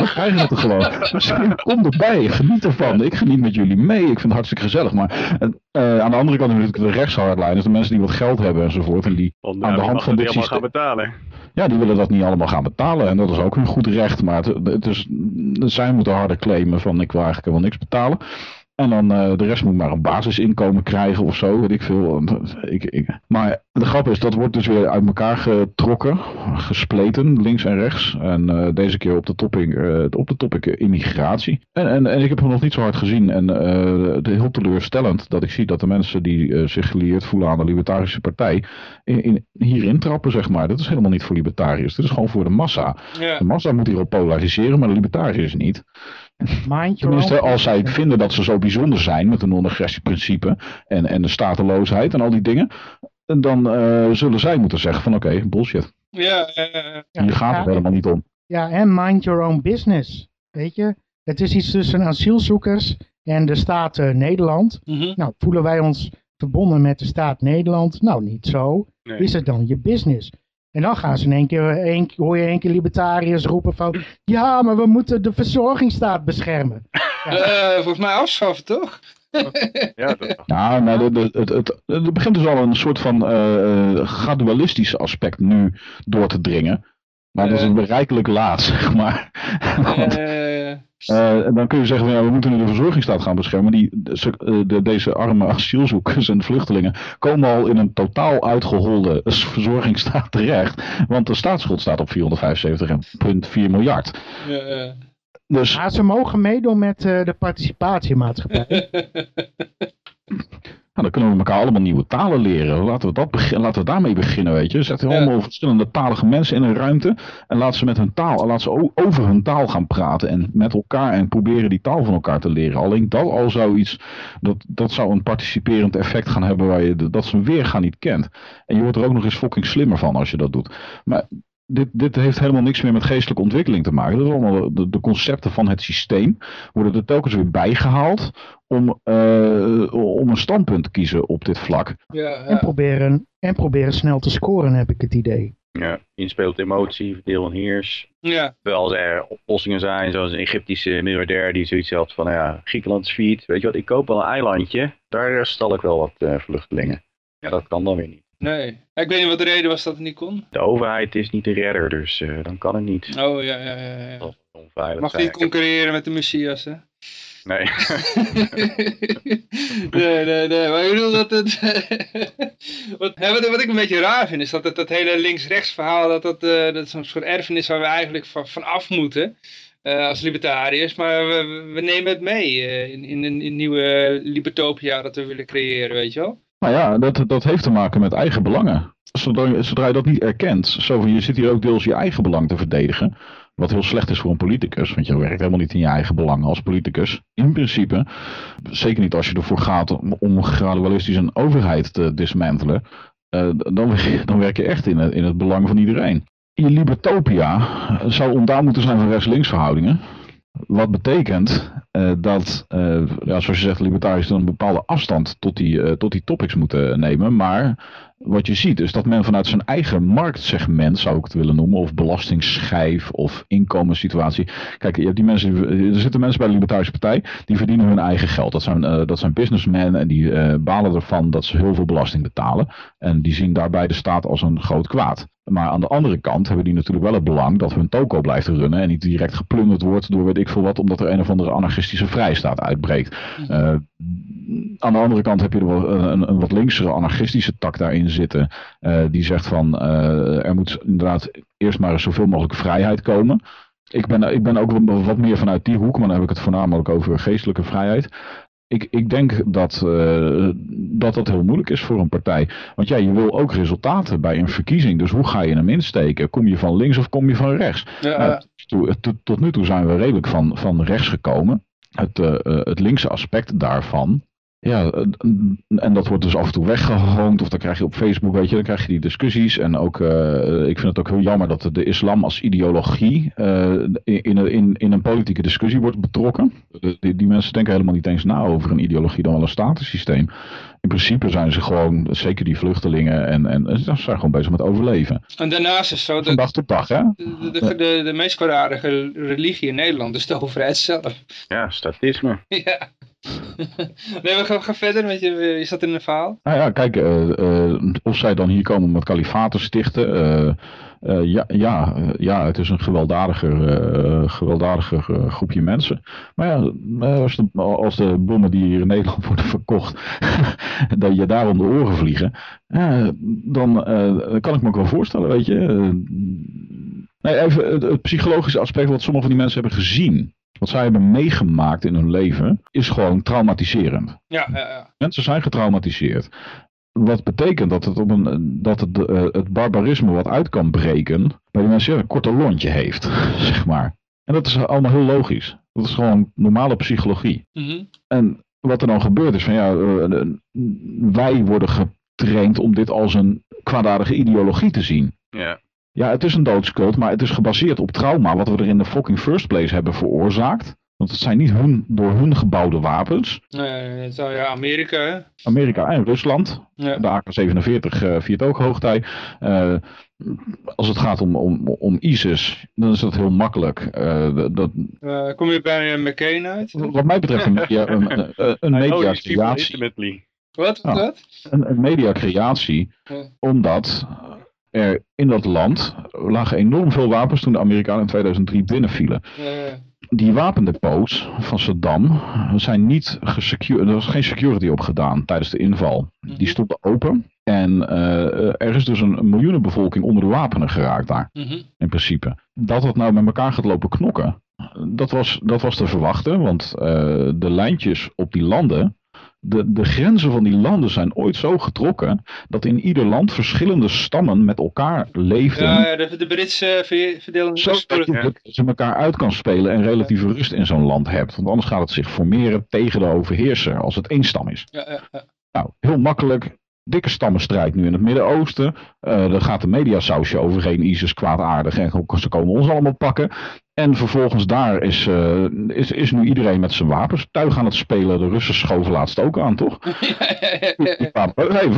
we krijgen het er gewoon. Dus kom erbij, geniet ervan. Ik geniet met jullie mee. Ik vind het hartstikke gezellig. Maar eh, aan de andere kant natuurlijk de rechtshardliners, de mensen die wat geld hebben enzovoort. En die, Want Aan de hand van dit helemaal gaan systeem- betalen. ja, die willen dat niet allemaal gaan betalen. En dat is ook hun goed recht. Maar het, het is, zij moeten harder claimen van ik wil eigenlijk helemaal niks betalen. En dan eh, de rest moet maar een basisinkomen krijgen of zo, weet ik veel. Eh, Ik, ik, maar de grap is, dat wordt dus weer uit elkaar getrokken, gespleten, links en rechts. En eh, deze keer op de topic, eh, op de topic immigratie. En, en, en ik heb hem nog niet zo hard gezien. En het is heel teleurstellend dat ik zie dat de mensen die zich gelieerd voelen aan de Libertarische Partij, in, in, hierin trappen, zeg maar. Dat is helemaal niet voor libertariërs. Dit is gewoon voor de massa. ja. De massa moet hierop polariseren, maar de libertariërs niet. Mind your Tenminste, own als zij vinden dat ze zo bijzonder zijn met een non-agressieprincipe en, en de stateloosheid en al die dingen, dan eh, zullen zij moeten zeggen van oké, bullshit. Ja, gaat het ja, helemaal niet om. Ja, en mind your own business. Weet je, het is iets tussen asielzoekers en de staat eh, Nederland. mhm. Nou, voelen wij ons verbonden met de staat Nederland? Nou, niet zo. Nee. Is het dan je business? En dan gaan ze in één keer, één, hoor je één keer libertariërs roepen van, ja, maar we moeten de verzorgingsstaat beschermen. Eh, volgens mij afschaffen, toch? Ja, dat, Ja, nou, de, de, het, het, er begint dus al een soort van eh, eh, gradualistisch aspect nu door te dringen. Maar dat is Eh. een bereikelijk laat, zeg maar. Want, En dan kun je zeggen, ja, we moeten nu de verzorgingsstaat gaan beschermen. Die, de, eh, de- deze arme asielzoekers en vluchtelingen komen al in een totaal uitgeholde verzorgingsstaat terecht. Want de staatsschuld staat op 475,4 miljard. ja. Dus Ja, ze mogen meedoen met eh, de participatiemaatschappij. nou, dan kunnen we elkaar allemaal nieuwe talen leren. Laten we, dat begin, laten we daarmee beginnen, weet je. Zet Ja. allemaal verschillende talige mensen in een ruimte. En laat ze met hun taal, laat ze over hun taal gaan praten. En met elkaar en proberen die taal van elkaar te leren. Alleen dat al zou iets, dat, dat zou een participerend effect gaan hebben waar je dat zijn weerga niet kent. En je wordt er ook nog eens fucking slimmer van als je dat doet. Maar dit, dit heeft helemaal niks meer met geestelijke ontwikkeling te maken. Dat is allemaal de, de concepten van het systeem. Worden er telkens weer bijgehaald om, eh, om een standpunt te kiezen op dit vlak. ja, En, proberen, en proberen snel te scoren, heb ik het idee. ja, inspeelt emotie, verdeel en heers. ja. Terwijl er oplossingen zijn, zoals een Egyptische miljardair die zoiets had van, nou ja, Griekenland is failliet. Weet je wat, ik koop wel een eilandje, daar stal ik wel wat eh, vluchtelingen. Ja, dat kan dan weer niet. Nee. Ik weet niet wat de reden was dat het niet kon. De overheid is niet de redder, dus eh, dan kan het niet. Oh, ja, ja, ja. ja. Dat onveilig Mag niet concurreren met de Messias, hè? Nee. nee, nee, nee. Maar ik bedoel dat het... wat, wat, wat ik een beetje raar vind, is dat het, dat hele links-rechts verhaal, dat dat, eh, dat is een soort erfenis waar we eigenlijk van, van af moeten. eh, als libertariërs, maar we, we nemen het mee in, in een in nieuwe libertopia dat we willen creëren, weet je wel? Nou ja, dat, dat heeft te maken met eigen belangen. Zodra, zodra je dat niet erkent, zo je zit hier ook deels je eigen belang te verdedigen. Wat heel slecht is voor een politicus, want je werkt helemaal niet in je eigen belangen als politicus. In principe, zeker niet als je ervoor gaat om, gradualistisch een overheid te dismantelen. eh, dan, dan werk je echt in het, in het belang van iedereen. Je libertopia zou ontdaan moeten zijn van rechts-links verhoudingen. Wat betekent eh, dat, eh, ja, zoals je zegt, libertariërs dan een bepaalde afstand tot die, eh, tot die topics moeten nemen. Maar wat je ziet is dat men vanuit zijn eigen marktsegment, zou ik het willen noemen, of belastingsschijf of inkomenssituatie. Kijk, je hebt die mensen, er zitten mensen bij de Libertarische Partij, die verdienen hun eigen geld. Dat zijn, eh, dat zijn businessmen en die eh, balen ervan dat ze heel veel belasting betalen. En die zien daarbij de staat als een groot kwaad. Maar aan de andere kant hebben die natuurlijk wel het belang dat hun toko blijft runnen en niet direct geplunderd wordt door weet ik veel wat, omdat er een of andere anarchistische vrijstaat uitbreekt. Eh, aan de andere kant heb je er wel een, een wat linksere anarchistische tak daarin zitten. die zegt van er moet inderdaad eerst maar zoveel mogelijk vrijheid komen. Ik ben, ik ben ook wat meer vanuit die hoek, maar dan heb ik het voornamelijk over geestelijke vrijheid ik, ik denk dat, uh, dat dat heel moeilijk is voor een partij. Want ja, je wil ook resultaten bij een verkiezing. Dus hoe ga je hem insteken? Kom je van links of kom je van rechts? Ja, nou, tot, tot, nu toe zijn we redelijk van, van rechts gekomen. Het, uh, het linkse aspect daarvan ja, en dat wordt dus af en toe weggehoond. Of dan krijg je op Facebook, weet je, dan krijg je die discussies. En ook, uh, ik vind het ook heel jammer dat de islam als ideologie uh, in, in, in een politieke discussie wordt betrokken. Die, die, mensen denken helemaal niet eens na over een ideologie dan wel een statussysteem. In principe zijn ze gewoon, zeker die vluchtelingen, en, en ze zijn gewoon bezig met overleven. En daarnaast is zo... Van dag tot dag, hè? De, de, de, de meest kwaadaardige religie in Nederland is de overheid zelf. Ja, statisme. Ja. nee, we gaan, verder met je. Je zat in een verhaal. Nou ja, kijk, uh, of zij dan hier komen om het stichten. Ja, ja, ja, het is een gewelddadiger, gewelddadiger groepje mensen. Maar ja, als de, als de bommen die hier in Nederland worden verkocht, dat je daar om de oren vliegen, dan kan ik me ook wel voorstellen, weet je. nee, even het, het psychologische aspect wat sommige van die mensen hebben gezien wat zij hebben meegemaakt in hun leven, is gewoon traumatiserend. Ja, ja, ja. Mensen zijn getraumatiseerd. Wat betekent dat het, op een, dat het, uh, het barbarisme wat uit kan breken, bij die mensen een korte lontje heeft, zeg maar. En dat is allemaal heel logisch. Dat is gewoon normale psychologie. Mm En wat er dan gebeurt is van ja, uh, wij worden getraind om dit als een kwaadaardige ideologie te zien. Ja. Ja, het is een doodskult, maar het is gebaseerd op trauma wat we er in de fucking first place hebben veroorzaakt. Want het zijn niet hun, door hun gebouwde wapens. Nee, het zou ja Amerika hè? Amerika en Rusland. Ja. De AK-47 uh, viert ook hoogtij. Uh, als het gaat om, om, om ISIS, dan is dat heel makkelijk. Uh, dat, kom je bij McCain uit? Wat mij betreft een, ja, een, een, een mediacreatie. Wat? Wat? Een, een mediacreatie, omdat er in dat land lagen enorm veel wapens toen de Amerikanen in 2003 binnenvielen. Die wapendepots van Saddam zijn niet gesecured. Er was geen security op gedaan tijdens de inval. Die mhm. stonden open. En uh, er is dus een, miljoenenbevolking onder de wapenen geraakt daar. Mhm. In principe. Dat het nou met elkaar gaat lopen knokken. Dat was, dat was te verwachten. Want uh, de lijntjes op die landen de, de grenzen van die landen zijn ooit zo getrokken dat in ieder land verschillende stammen met elkaar leefden. Ja, ja de, de Britse verdeling. Zo dat je ze elkaar uit kan spelen en relatieve rust in zo'n land hebt. Want anders gaat het zich formeren tegen de overheerser als het één stam is. Ja, ja, nou, heel makkelijk dikke stammenstrijd nu in het Midden-Oosten. Uh, daar gaat de mediasausje overheen, ISIS kwaadaardig en ze komen ons allemaal pakken. En vervolgens daar is, uh, is, is nu iedereen met zijn wapens tuig aan het spelen. De Russen schoven laatst ook aan, toch?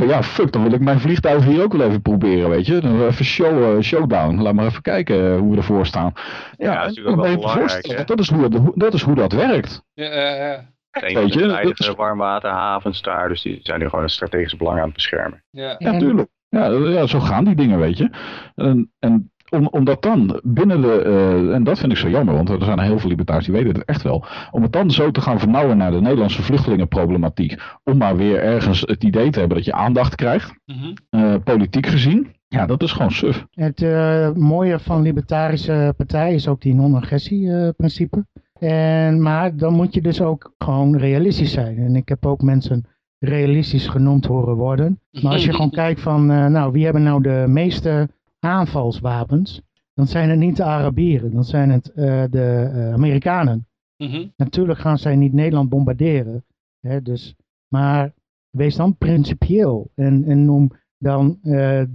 ja, fuck, dan wil ik mijn vliegtuig hier ook wel even proberen, weet je. Dan even show, uh, showdown. Laat maar even kijken hoe we ervoor staan. Ja, ja dat is wel belangrijk. Dat is, hoe, dat is hoe dat werkt. Ja, ja. Weet je, veilige warmwaterhavens daar, dus die zijn nu gewoon een strategisch belang aan het beschermen. Ja, ja tuurlijk. Ja, ja, zo gaan die dingen, weet je. En, en om, omdat dan binnen de, uh, en dat vind ik zo jammer, want er zijn heel veel libertariërs die weten het echt wel, om het dan zo te gaan vernauwen naar de Nederlandse vluchtelingenproblematiek, om maar weer ergens het idee te hebben dat je aandacht krijgt, mm uh, politiek gezien, ja, dat is gewoon suf. Het uh, mooie van libertarische partij is ook die non-agressie-principe. En, maar dan moet je dus ook gewoon realistisch zijn. En ik heb ook mensen realistisch genoemd horen worden. Maar als je gewoon kijkt van, uh, nou, wie hebben nou de meeste aanvalswapens? Dan zijn het niet de Arabieren, dan zijn het uh, de uh, Amerikanen. Mm Natuurlijk gaan zij niet Nederland bombarderen. Hè, dus, maar wees dan principieel en, en noem dan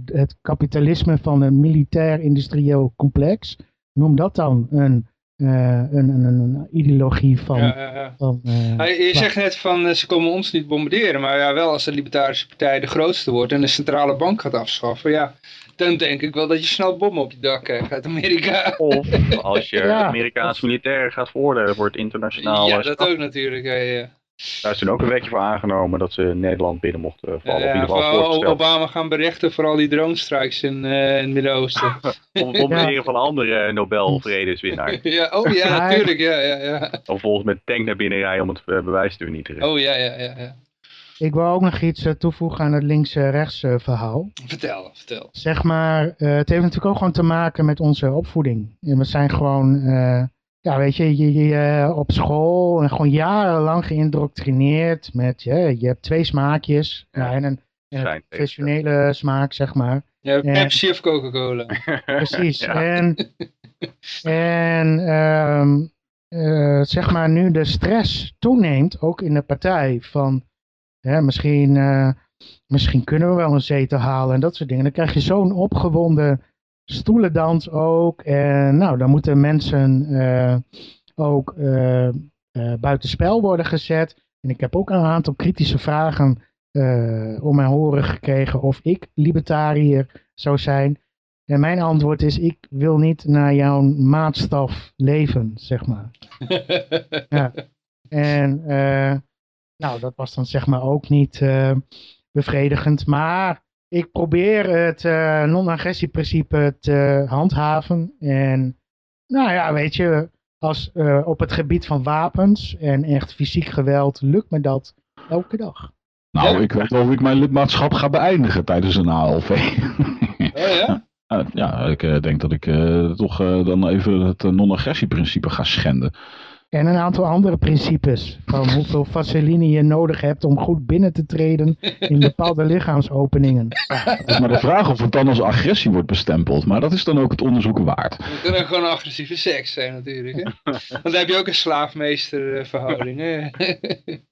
het kapitalisme van een militair-industrieel complex, noem dat dan een een, een, een, ideologie van... Ja, ja, ja. van uh, je zegt net van uh, ze komen ons niet bombarderen, maar ja, wel als de Libertarische Partij de grootste wordt en de centrale bank gaat afschaffen, ja, dan denk ik wel dat je snel bommen op je dak krijgt uit Amerika. Of als je ja. Amerikaanse militairen gaat veroordelen voor het internationaal... Ja, dat ook natuurlijk, ja, ja. Daar is toen ook een wetje voor aangenomen dat ze Nederland binnen mochten vallen. Ja, in ieder geval voor voorgesteld. Obama gaan berichten voor al die drone strikes in, eh, in het Midden-Oosten. Om, om Ja. een van andere Nobel-vredeswinnaar. ja, oh ja, natuurlijk. Ja, ja, ja. Of volgens met tank naar binnen rijden om het eh, bewijs te vernietigen. Oh ja, ja, ja. ja. Ik wil ook nog iets eh, toevoegen aan het links-rechts eh, verhaal. Vertel, vertel. Zeg maar, eh, het heeft natuurlijk ook gewoon te maken met onze opvoeding. En we zijn gewoon, eh, ja weet je, je, je eh, op school en gewoon jarenlang geïndoctrineerd met, je, je hebt twee smaakjes. Ja. Ja, en een, en een professionele smaak, zeg maar. Ja. Pepsi of Coca-Cola? Precies. Ja. En, en ehm, eh, zeg maar nu de stress toeneemt, ook in de partij, van hè, misschien, eh, misschien kunnen we wel een zetel halen en dat soort dingen. Dan krijg je zo'n opgewonden stoelendans ook. En nou, dan moeten mensen eh, ook eh, buitenspel worden gezet. En ik heb ook een aantal kritische vragen om mijn horen gekregen of ik libertariër zou zijn. En mijn antwoord is, ik wil niet naar jouw maatstaf leven, zeg maar. Ja. En nou, dat was dan zeg maar ook niet bevredigend. Maar ik probeer het eh, non-agressieprincipe te handhaven. En nou ja, weet je, als, eh, op het gebied van wapens en echt fysiek geweld lukt me dat elke dag. Nou, Ja. ik weet wel hoe ik mijn lidmaatschap ga beëindigen tijdens een ALV. Oh ja? Ja, ik eh, denk dat ik eh, toch eh, dan even het non-agressieprincipe ga schenden. En een aantal andere principes. Van hoeveel vaseline je nodig hebt om goed binnen te treden in bepaalde lichaamsopeningen. Het is maar de vraag of het dan als agressie wordt bestempeld. Maar dat is dan ook het onderzoeken waard. Het kan ook gewoon agressieve seks zijn natuurlijk. Hè? Want dan heb je ook een slaafmeester eh, verhouding. Hè?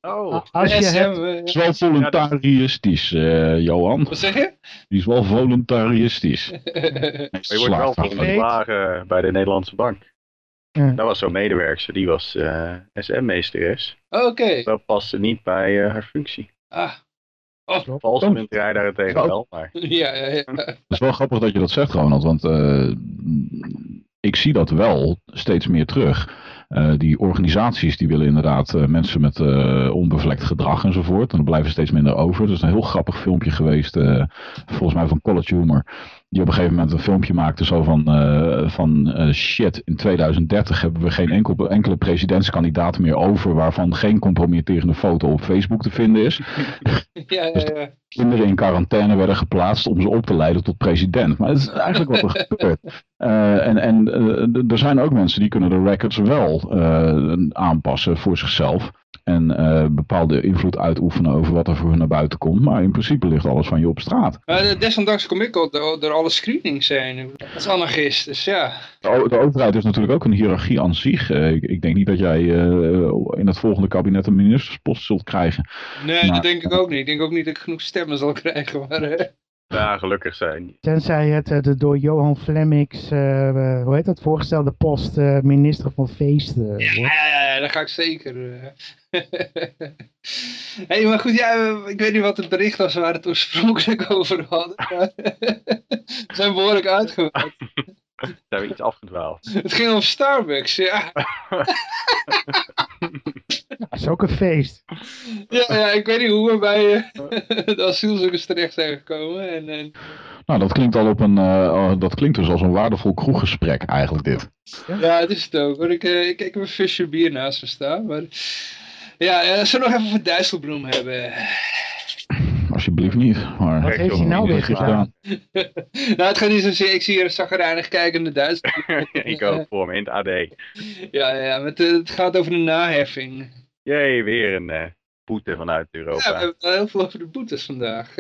Oh, Als je hebt, eh, Het is wel voluntaristisch, eh, Johan. Wat zeg je? Die is wel voluntaristisch. je wordt wel ontslagen bij de Nederlandse bank. Dat was zo'n medewerker, die was eh SM-meesteres. Oké. Dat paste niet bij eh, haar functie. Ah. Valse munterij daarentegen Oh. wel, maar Ja, ja, ja. Het is wel grappig dat je dat zegt, Ronald. Want eh, ik zie dat wel steeds meer terug. Eh, die organisaties die willen inderdaad eh, mensen met eh, onbevlekt gedrag enzovoort. En er blijven steeds minder over. Er is een heel grappig filmpje geweest, eh, volgens mij van College Humor. Die op een gegeven moment een filmpje maakte zo van, eh, van eh, shit, in 2030 hebben we geen enkel, enkele presidentskandidaat meer over waarvan geen compromitterende foto op Facebook te vinden is. ja, ja, ja. Kinderen in quarantaine werden geplaatst om ze op te leiden tot president. Maar het is eigenlijk wat er gebeurt. Eh, en en er zijn ook mensen die kunnen de records wel aanpassen voor zichzelf. En eh, bepaalde invloed uitoefenen over wat er voor hun naar buiten komt. Maar in principe ligt alles van je op straat. Eh, desondanks kom ik al door, door alle screenings heen. Dat is anarchist, dus ja. De, de overheid is natuurlijk ook een hiërarchie aan zich. Eh, ik, ik denk niet dat jij in het volgende kabinet een ministerspost zult krijgen. Nee, Maar- dat denk ik ook niet. Ik denk ook niet dat ik genoeg stemmen zal krijgen. Maar, ja, gelukkig zijn. tenzij het eh, de door Johan Flemmix, eh, eh, hoe heet dat, voorgestelde post eh, minister van feesten ja, ja, ja, dat ga ik zeker. eh. hey, maar goed, ja, ik weet niet wat het bericht was waar het oorspronkelijk over hadden. We zijn behoorlijk uitgewaard. Zijn we iets afgedwaald. Het ging over Starbucks, ja. Dat is ook een feest. Ja, ja ik weet niet hoe we bij eh, de asielzoekers terecht zijn gekomen. En, en, Nou, dat klinkt al op een. eh, oh, dat klinkt dus als een waardevol kroeggesprek, eigenlijk dit. ja, het is het ook hoor. Ik, eh, ik, ik heb een visje bier naast me staan. Maar... Ja, zullen we nog even over Dijsselbloem hebben? Alsjeblieft niet. Maar Wat heeft hij nou weer gedaan? nou, het gaat niet zozeer. Ik zie hier een zagrijnig kijkende Duitsland. ik ook voor me in het AD. Ja, ja, met, eh, het gaat over de naheffing. Jee, weer een eh, boete vanuit Ja, we Europa. hebben het heel veel over de boetes vandaag.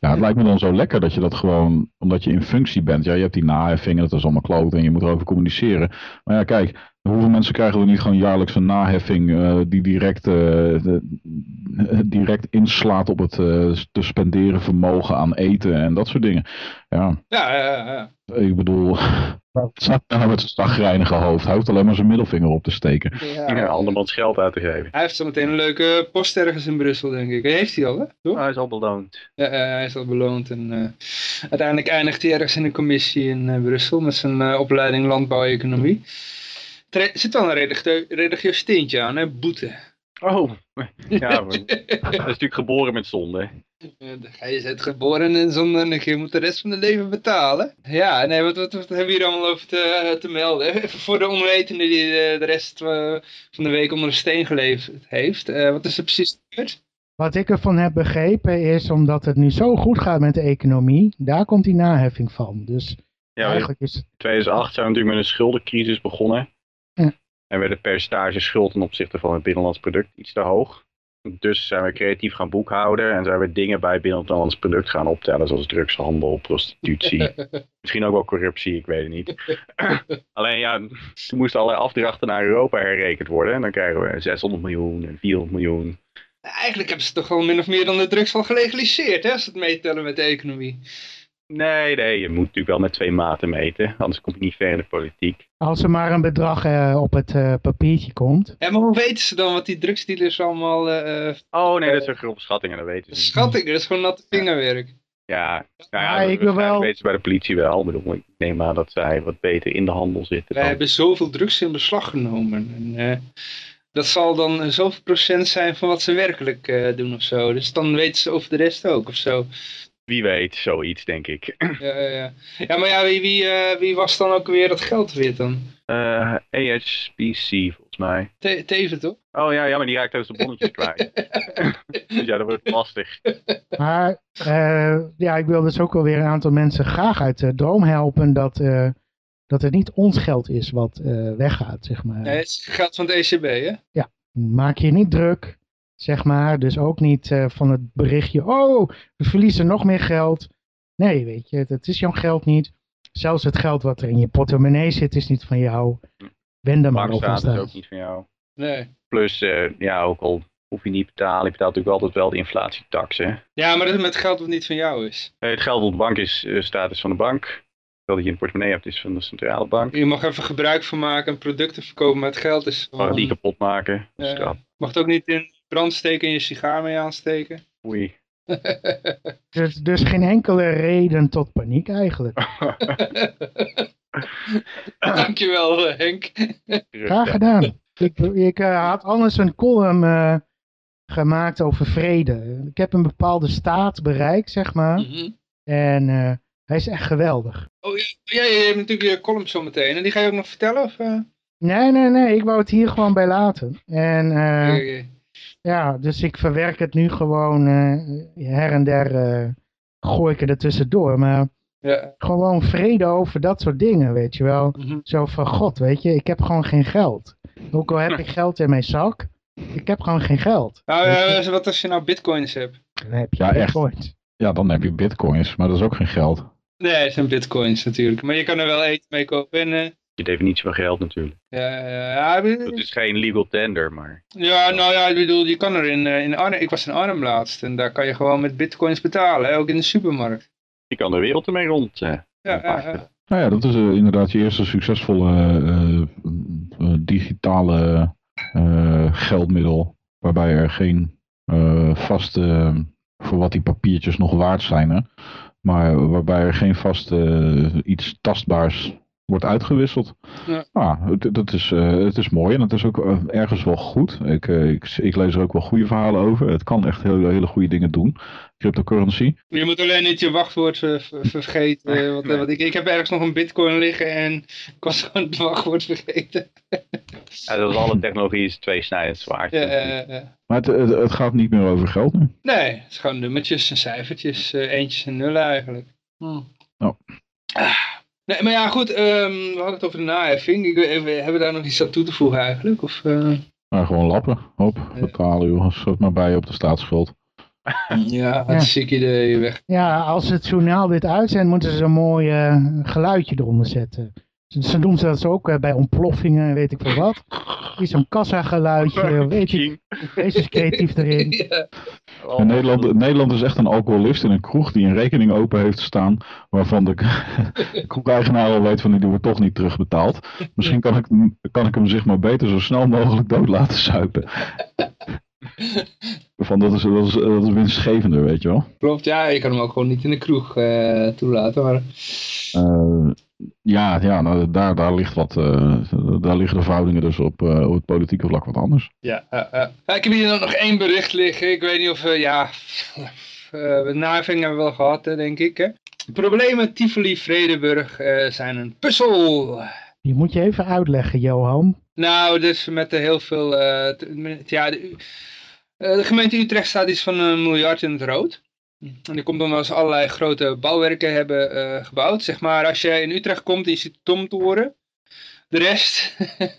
Ja, het lijkt me dan zo lekker dat je dat gewoon, omdat je in functie bent. Ja, je hebt die naheffingen, dat is allemaal kloot en je moet erover communiceren. Maar ja, kijk, hoeveel mensen krijgen er niet gewoon jaarlijks een naheffing eh, die direct, eh, de- direct inslaat op het eh, te spenderen vermogen aan eten en dat soort dingen. Ja, ja, ja, ja. ik bedoel, staat nou met zijn zagrijnige hoofd? Hij hoeft alleen maar zijn middelvinger op te steken. ja. Ja, andermans geld uit te geven. Hij heeft zo meteen een leuke post ergens in Brussel, denk ik. Heeft hij al, hè? Toch? hij is al beloond. Ja, eh, hij is al beloond. En eh, uiteindelijk eindigt hij ergens in een commissie in eh, Brussel met zijn eh, opleiding landbouweconomie. Er zit wel een religieus tintje aan, hè? Boete. Oh, ja, dat is natuurlijk geboren met zonde. Hij is geboren in zonde en je moet de rest van het leven betalen. Ja, nee, wat, wat, wat hebben we hier allemaal over te, te melden? Even voor de onwetende die de, de rest van de week onder een steen geleefd heeft. Uh, wat is er precies gebeurd? Wat ik ervan heb begrepen is, omdat het nu zo goed gaat met de economie, daar komt die naheffing van. Dus ja, eigenlijk is het... 2008 zijn we natuurlijk met een schuldencrisis begonnen. En werd het percentage schuld ten opzichte van het binnenlands product iets te hoog. Dus zijn we creatief gaan boekhouden en zijn we dingen bij het binnenlands product gaan optellen, zoals drugshandel, prostitutie, misschien ook wel corruptie, ik weet het niet. Alleen ja, toen moesten allerlei afdrachten naar Europa herrekend worden en dan krijgen we 600 miljoen en 400 miljoen. Eigenlijk hebben ze toch wel min of meer dan de drugs al gelegaliseerd, hè, als ze het meetellen met de economie. Nee, nee, je moet natuurlijk wel met twee maten meten, anders kom je niet ver in de politiek. Als er maar een bedrag uh, op het uh, papiertje komt. Ja, maar hoe weten ze dan wat die drugsdealers allemaal... Uh, oh nee, dat zijn grove schattingen, dat weten ze Schattingen, dat is gewoon natte vingerwerk. Ja, nou ja, ja ik wil wel... weten ze bij de politie wel. Ik, bedoel, ik neem aan dat zij wat beter in de handel zitten. Wij hebben zoveel drugs in beslag genomen. En, dat zal dan zoveel procent zijn van wat ze werkelijk doen of zo. Dus dan weten ze over de rest ook of zo. Wie weet, zoiets denk ik. Ja, ja. ja maar ja, wie, wie, uh, wie was dan ook weer dat geld weer dan? Uh, eh, volgens mij. Te Teven toch? Oh ja, ja, maar die raakt dus de bonnetjes kwijt. dus ja, dat wordt lastig. Maar uh, ja, ik wil dus ook wel weer een aantal mensen graag uit de droom helpen dat, dat het niet ons geld is wat weggaat, zeg maar. Nee, het is geld van de ECB, hè? Ja, maak je niet druk zeg maar. Dus ook niet uh, van het berichtje, oh, we verliezen nog meer geld. Nee, weet je, het is jouw geld niet. Zelfs het geld wat er in je portemonnee zit, is niet van jou. Wend er maar op. is ook niet van jou. Nee. Plus, uh, ja, ook al hoef je niet betalen, je betaalt natuurlijk altijd wel de inflatietax, hè. Ja, maar dat is met geld wat niet van jou is. Nee, het geld op de bank is uh, status van de bank. Het geld dat je in het portemonnee hebt is van de centrale bank. Je mag even gebruik van maken en producten verkopen met geld is gewoon... die kapot maken. Ja. Mag het ook niet in brand steken en je sigaar mee aansteken. Oei. dus, dus geen enkele reden tot paniek eigenlijk. Dankjewel Henk. Graag gedaan. Ik, ik uh, had anders een column uh, gemaakt over vrede. Ik heb een bepaalde staat bereikt, zeg maar. Mm -hmm. En uh, hij is echt geweldig. Oh ja, ja, je hebt natuurlijk je column zo meteen. En die ga je ook nog vertellen? Of, Nee, nee, nee. Ik wou het hier gewoon bij laten. En okay, okay. Ja, dus ik verwerk het nu gewoon uh, her en der uh, gooi ik er tussendoor. Maar ja. gewoon vrede over dat soort dingen, weet je wel. Mm -hmm. Zo van, god, weet je, ik heb gewoon geen geld. Ook al heb ik geld in mijn zak, ik heb gewoon geen geld. Nou, uh, wat als je nou bitcoins hebt? Dan heb je ja, bitcoins. Echt. Ja, dan heb je bitcoins, maar dat is ook geen geld. Nee, het zijn bitcoins natuurlijk. Maar je kan er wel eten mee kopen en je definitie van geld natuurlijk. Ja, ja, ja. Het is geen legal tender, maar... Ja, nou ja, ik bedoel, je kan er in, in Arnhem, ik was in Arnhem laatst en daar kan je gewoon met bitcoins betalen, hè, ook in de supermarkt. Je kan de wereld ermee rond uh, ja, ja, Nou ja, dat is uh, inderdaad je eerste succesvolle uh, digitale geldmiddel, waarbij er geen vaste, voor wat die papiertjes nog waard zijn, hè, maar waarbij er geen vaste iets tastbaars wordt uitgewisseld. Ja. Ah, dat is, uh, het is mooi en het is ook uh, ergens wel goed. Ik, uh, ik, ik, lees er ook wel goede verhalen over. Het kan echt hele, hele goede dingen doen. Cryptocurrency. Je moet alleen niet je wachtwoord ver, ver, vergeten. want, want ik, ik heb ergens nog een bitcoin liggen en ik was gewoon het wachtwoord vergeten. ja, dat is alle technologie is tweesnijdend zwaard. Ja, ja, maar het, het, het, gaat niet meer over geld nu? Nee, het is gewoon nummertjes en cijfertjes. eentjes en nullen eigenlijk. Hm. Oh. Ah. Nee, maar ja, goed, um, we hadden het over de naheffing. Ik, hebben we daar nog iets aan toe te voegen eigenlijk? Of, uh... gewoon lappen, hoop, betalen joh, zet maar bij op de staatsschuld. ja, het is ziek idee, weg. Ja, als het journaal dit uitzendt, moeten ze een mooi uh, geluidje eronder zetten. Ze doen ze dat ook uh, bij ontploffingen, weet ik veel wat. Is zo'n kassageluidje, weet je. Deze is creatief erin. Ja. Oh, Nederland, Nederland is echt een alcoholist in een kroeg die een rekening open heeft staan. Waarvan de kroegeigenaar al weet van die wordt toch niet terugbetaald. Misschien kan ik, kan ik hem zich maar beter zo snel mogelijk dood laten suipen. Van dat is, dat, is, dat is winstgevender, weet je wel. Klopt, ja, je kan hem ook gewoon niet in de kroeg uh, toelaten. Maar... Uh, ja, ja nou, daar, daar, ligt wat, uh, daar liggen de verhoudingen dus op, uh, op het politieke vlak wat anders. Ja, uh, ik heb hier nog één bericht liggen. Ik weet niet of, ja, uh, naving hebben we wel gehad, denk ik. Hè? Problemen Tivoli-Vredenburg zijn een puzzel. Die moet je even uitleggen, Johan. Nou, dus met heel veel, ja, de, de gemeente Utrecht staat iets van een miljard in het rood. En die komt omdat ze allerlei grote bouwwerken hebben uh, gebouwd. Zeg maar, als je in Utrecht komt en je ziet Tomtoren. De rest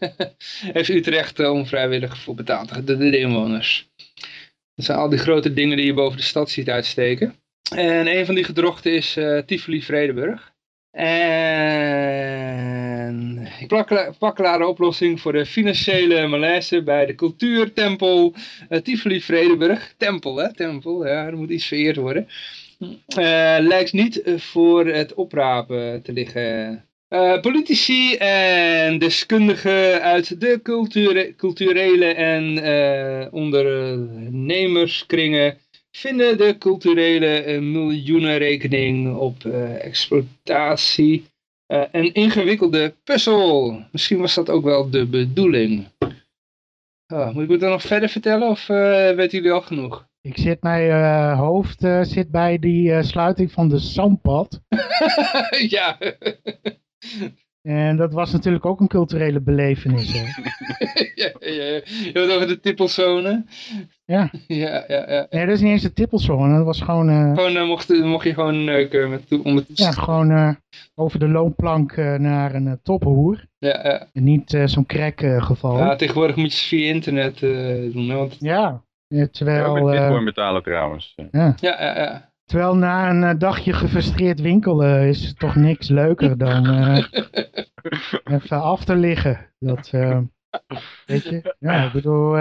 heeft Utrecht uh, onvrijwillig voor betaald. De, de, inwoners. Dat zijn al die grote dingen die je boven de stad ziet uitsteken. En een van die gedrochten is uh, Tivoli Vredenburg. En ik pak klaar de oplossing voor de financiële malaise bij de cultuurtempel uh, Tivoli Vredenburg. Tempel, hè? Tempel, ja, er moet iets vereerd worden. Uh, lijkt niet voor het oprapen te liggen. Politici en deskundigen uit de culture culturele en uh, ondernemerskringen vinden de culturele miljoenenrekening op exploitatie uh, een ingewikkelde puzzel. Misschien was dat ook wel de bedoeling. Oh, moet ik het dan nog verder vertellen of weten jullie al genoeg? Ik zit mijn hoofd zit bij die sluiting van de zandpad. ja. En dat was natuurlijk ook een culturele belevenis. Hè? ja, ja, ja. Je hebt over de tippelzone. Ja. ja, ja, ja. Nee, dat is niet eens de tippelzone. Dat was gewoon... Uh... Gewoon uh, mocht, mocht je gewoon neuken met, om het... Ja, gewoon uh, over de loonplank naar een tophoer. Ja, ja. En niet zo'n crack geval. Ja, tegenwoordig moet je via internet doen. Want... Ja, terwijl... Ja, met bitcoin betalen trouwens. Ja, ja, ja. ja. Terwijl na een dagje gefrustreerd winkelen is het toch niks leuker dan even af te liggen. Dat, weet je, ja, ik bedoel,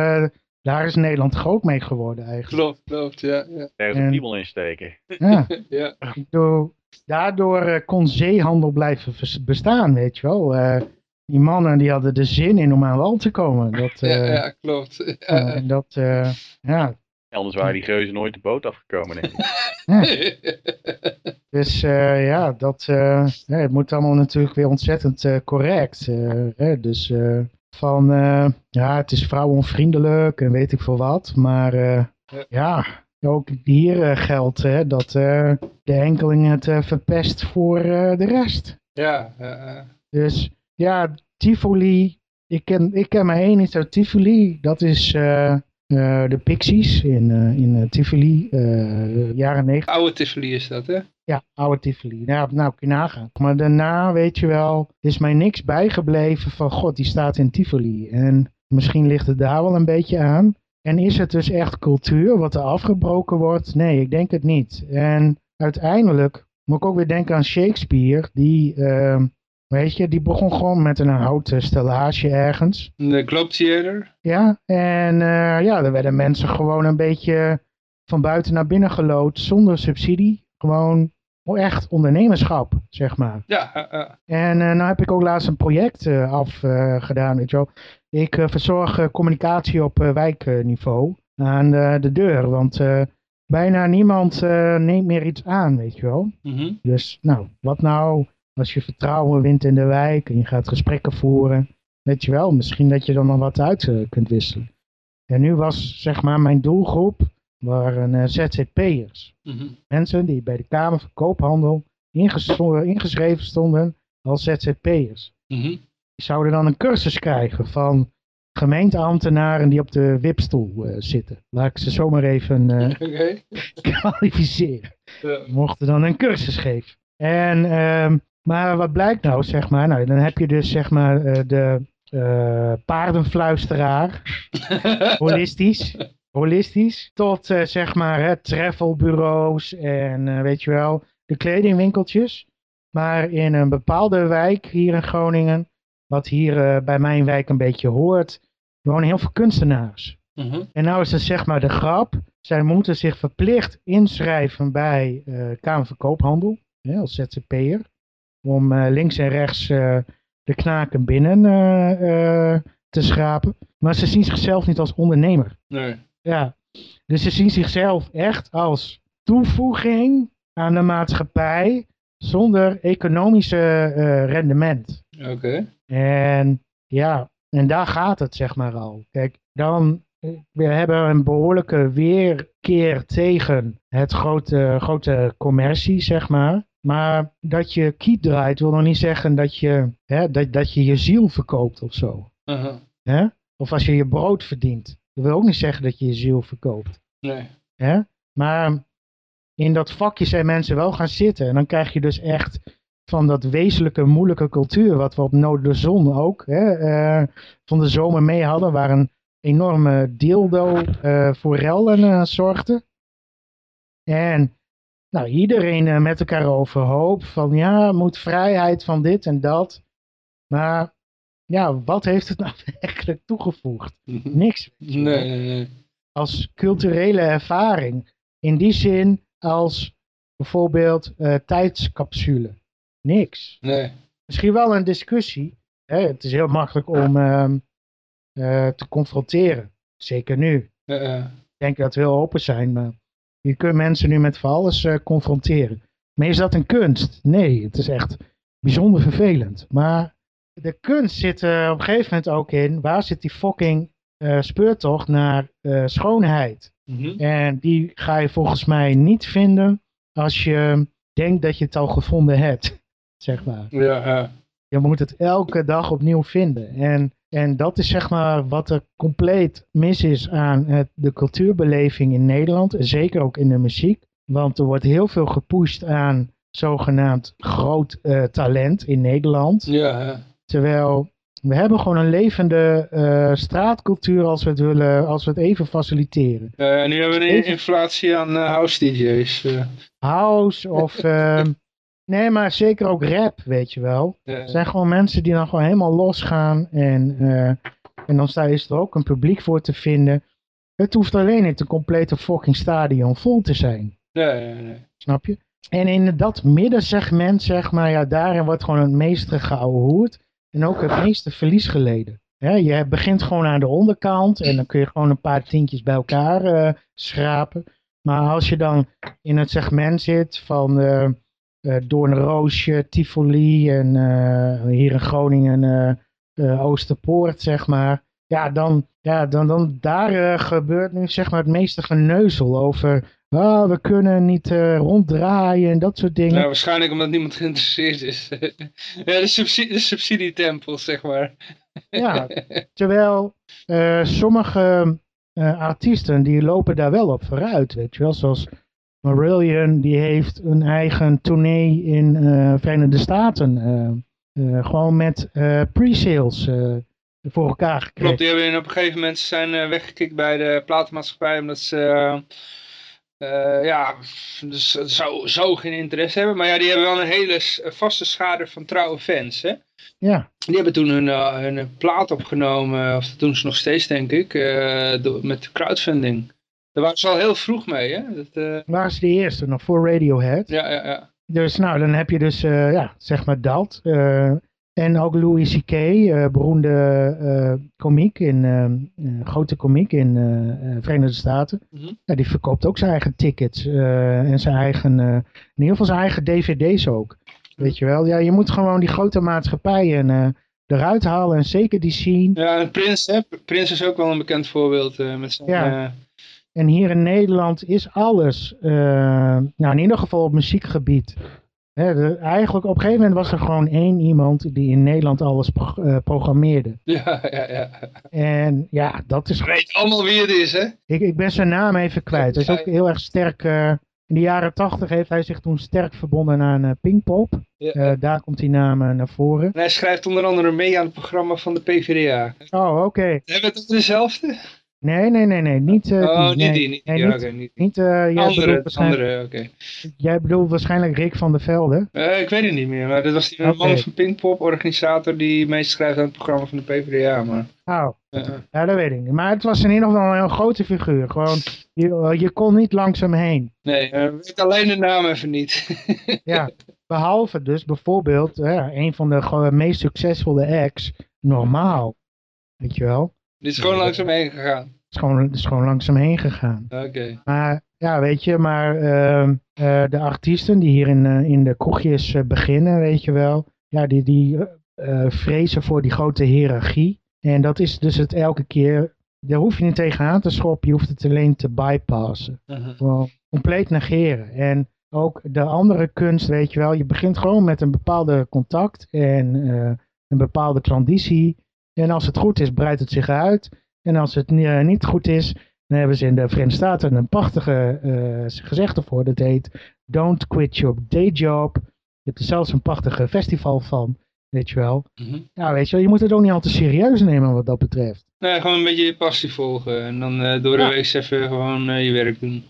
daar is Nederland groot mee geworden eigenlijk. Klopt, klopt, ja. ja. Ergens een piemel insteken. Ja, ja. Ik bedoel, daardoor uh, kon zeehandel blijven bestaan, weet je wel. Uh, die mannen die hadden de zin in om aan wal te komen. Dat, uh, ja, ja, klopt. Ja. dat, ja. Anders waren die geuzen nooit de boot afgekomen, denk ik. Dus ja, dat, het moet allemaal natuurlijk weer ontzettend correct. dus van uh, ja, het is vrouwenvriendelijk en weet ik veel wat. Maar uh, ja. ook hier uh, geldt hè, dat de enkeling het verpest voor de rest. Ja. Dus ja, Tivoli, ik ken, ik ken maar één iets uit Tivoli. Dat is de Pixies in, in Tivoli, jaren 90. Oude Tivoli is dat hè? Ja, oude Tivoli. Nou, nou kun je nagaan. Maar daarna, weet je wel, is mij niks bijgebleven van, god, die staat in Tivoli. En misschien ligt het daar wel een beetje aan. En is het dus echt cultuur wat er afgebroken wordt? Nee, ik denk het niet. En uiteindelijk moet ik ook weer denken aan Shakespeare. Die, uh, weet je, die begon gewoon met een houten stellage ergens. De Globe Theater? Ja, en uh, ja, er werden mensen gewoon een beetje van buiten naar binnen gelood zonder subsidie. Gewoon echt ondernemerschap, zeg maar. Ja, uh, uh. En nou heb ik ook laatst een project afgedaan, weet je wel. Ik verzorg communicatie op wijkniveau aan de deur, want bijna niemand neemt meer iets aan, weet je wel. Mm -hmm. Dus, nou, wat nou als je vertrouwen wint in de wijk en je gaat gesprekken voeren, weet je wel, misschien dat je dan nog wat uit kunt wisselen. En nu was, zeg maar, mijn doelgroep waren uh, ZZP'ers. Mm -hmm. Mensen die bij de Kamer van Koophandel ingeschreven stonden als ZZP'ers. Mm -hmm. Die zouden dan een cursus krijgen van gemeenteambtenaren die op de wipstoel uh, zitten. Laat ik ze zomaar even uh, okay. kwalificeren. Ja. Mochten dan een cursus geven. En, uh, maar wat blijkt nou, zeg maar, nou, dan heb je dus zeg maar uh, de paardenfluisteraar, holistisch holistisch, tot uh, zeg maar hè, travelbureaus en uh, weet je wel, de kledingwinkeltjes. Maar in een bepaalde wijk hier in Groningen, wat hier uh, bij mijn wijk een beetje hoort, wonen heel veel kunstenaars. -hmm. En nou is het zeg maar de grap, zij moeten zich verplicht inschrijven bij Kamer van Koophandel, hè, als ZZP'er, om links en rechts de knaken binnen te schrapen. Maar ze zien zichzelf niet als ondernemer. Nee. Ja, dus ze zien zichzelf echt als toevoeging aan de maatschappij. zonder economische rendement. Oké. En ja, en daar gaat het zeg maar al. Kijk, dan we hebben een behoorlijke weerkeer tegen het grote, grote commercie, zeg maar. Maar dat je kiet draait wil nog niet zeggen dat je, hè, dat, dat je je ziel verkoopt of zo. Uh hè? Of als je je brood verdient. Dat wil ook niet zeggen dat je je ziel verkoopt. Nee. Hè? Maar in dat vakje zijn mensen wel gaan zitten. En dan krijg je dus echt van dat wezenlijke, moeilijke cultuur, wat we op Noord Zon ook hè, uh, van de zomer mee hadden, waar een enorme dildo uh, voor rellen uh, zorgde. En nou, iedereen met elkaar overhoop van ja, moet vrijheid van dit en dat. Maar ja, wat heeft het nou eigenlijk toegevoegd? Niks. Nee, nee, nee. Als culturele ervaring. In die zin als bijvoorbeeld uh, tijdscapsule. Niks. Nee. Misschien wel een discussie. Hè? Het is heel makkelijk om uh, uh, te confronteren. Zeker nu. Ik denk dat we heel open zijn, maar je kunt mensen nu met van alles uh, confronteren. Maar is dat een kunst? Nee, het is echt bijzonder vervelend. Maar de kunst zit er op een gegeven moment ook in. Waar zit die fucking uh, speurtocht naar schoonheid? Mm -hmm. En die ga je volgens mij niet vinden als je denkt dat je het al gevonden hebt. Zeg maar. Ja, ja. Je moet het elke dag opnieuw vinden. En, en dat is zeg maar wat er compleet mis is aan het, de cultuurbeleving in Nederland. Zeker ook in de muziek. Want er wordt heel veel gepusht aan zogenaamd groot uh, talent in Nederland. Ja. Terwijl we hebben gewoon een levende uh, straatcultuur als we het willen, als we het even faciliteren. Uh, en nu hebben we een even... inflatie aan uh, house DJ's. House of, ehm, nee maar zeker ook rap, weet je wel. Ja. Er zijn gewoon mensen die dan gewoon helemaal losgaan en, en dan is er ook een publiek voor te vinden. Het hoeft alleen niet een complete fucking stadion vol te zijn. Ja, ja, ja. Snap je? En in dat middensegment, zeg maar, ja, daarin wordt gewoon het meeste geouwehoerd. En ook het meeste verlies geleden. je begint gewoon aan de onderkant en dan kun je gewoon een paar tientjes bij elkaar uh, schrapen. Maar als je dan in het segment zit van uh, uh, Doornroosje, Tivoli en hier in Groningen Oosterpoort, zeg maar. Ja, dan, ja, dan, dan daar gebeurt nu zeg maar het meeste geneuzel over ah, we kunnen niet uh, ronddraaien en dat soort dingen. Nou, waarschijnlijk omdat niemand geïnteresseerd is. ja, de, subsidie, de subsidietempel, zeg maar. ja, terwijl uh, sommige uh, artiesten die lopen daar wel op vooruit, weet je wel. Zoals Marillion, die heeft een eigen tournee in Verenigde Staten. gewoon met pre-sales voor elkaar gekregen. Klopt, die hebben op een gegeven moment zijn weggekikt bij de platenmaatschappij omdat ze... Uh, ja, dus zou zo geen interesse hebben. Maar ja, die hebben wel een hele vaste schade van trouwe fans, hè? Ja. Die hebben toen hun, uh, hun plaat opgenomen, of dat doen ze nog steeds, denk ik, uh, met crowdfunding. Daar waren ze al heel vroeg mee, hè? Dat, waren ze de eerste, nog voor Radiohead. Ja, ja, ja. Dus nou, dan heb je dus, ja, zeg maar dat. En ook Louis C.K., beroemde komiek, in, grote komiek in Verenigde Staten. Mm -hmm. ja, die verkoopt ook zijn eigen tickets en zijn eigen, in ieder geval zijn eigen dvd's ook. Weet je wel, ja, je moet gewoon die grote maatschappijen eruit halen en zeker die scene. Ja, en Prins, hè? Prins is ook wel een bekend voorbeeld met zijn... Ja. En hier in Nederland is alles, nou in ieder geval op muziekgebied, de, eigenlijk op een gegeven moment was er gewoon één iemand die in Nederland alles pro uh, programmeerde. Ja, ja, ja. En ja, dat is... Weet allemaal wie het is, hè? Ik, ik ben zijn naam even kwijt. Hij is ook heel erg sterk... Uh, in de jaren tachtig heeft hij zich toen sterk verbonden aan Pinkpop. Ja. daar komt die naam naar voren. En hij schrijft onder andere mee aan het programma van de PvdA. Oh, oké. Okay. Hebben we het dezelfde? Nee, nee, nee, nee. Niet, uh, oh, die, niet nee, die. Niet, nee, ja, niet, okay, niet. niet uh, jij andere, bedoelt andere oké. Okay. Jij bedoelt waarschijnlijk Rick van der Velde. Uh, ik weet het niet meer, maar dat was die okay. man van Pinkpop, organisator die meeschrijft aan het programma van de PvdA. Maar... Oh, ja, dat weet ik niet. Maar het was in ieder geval een heel grote figuur. Gewoon, je, je kon niet langzaam heen. Nee, we weten alleen de naam even niet. ja, behalve dus bijvoorbeeld een van de meest succesvolle acts, normaal. Weet je wel? Die is gewoon langzaam heen gegaan. is gewoon, is gewoon langzaam heen gegaan. Oké. Okay. Maar Ja, weet je, maar ehm, eh, de artiesten die hier in, in de kroegjes beginnen, weet je wel. Ja, die, die vrezen voor die grote hiërarchie. En dat is dus het elke keer daar hoef je niet tegenaan te schoppen, je hoeft het alleen te bypassen. Gewoon compleet negeren. En ook de andere kunst, weet je wel, je begint gewoon met een bepaalde contact en een bepaalde transitie. En als het goed is, breidt het zich uit. En als het uh, niet goed is, dan hebben ze in de Verenigde Staten een prachtige uh, gezegde voor. Dat heet Don't quit your day job. Je hebt er zelfs een prachtige festival van. Weet je wel. Mm Ja, weet je wel, je moet het ook niet al te serieus nemen wat dat betreft. Nee, gewoon een beetje je passie volgen. En dan uh, door de ja. week even gewoon uh, je werk doen.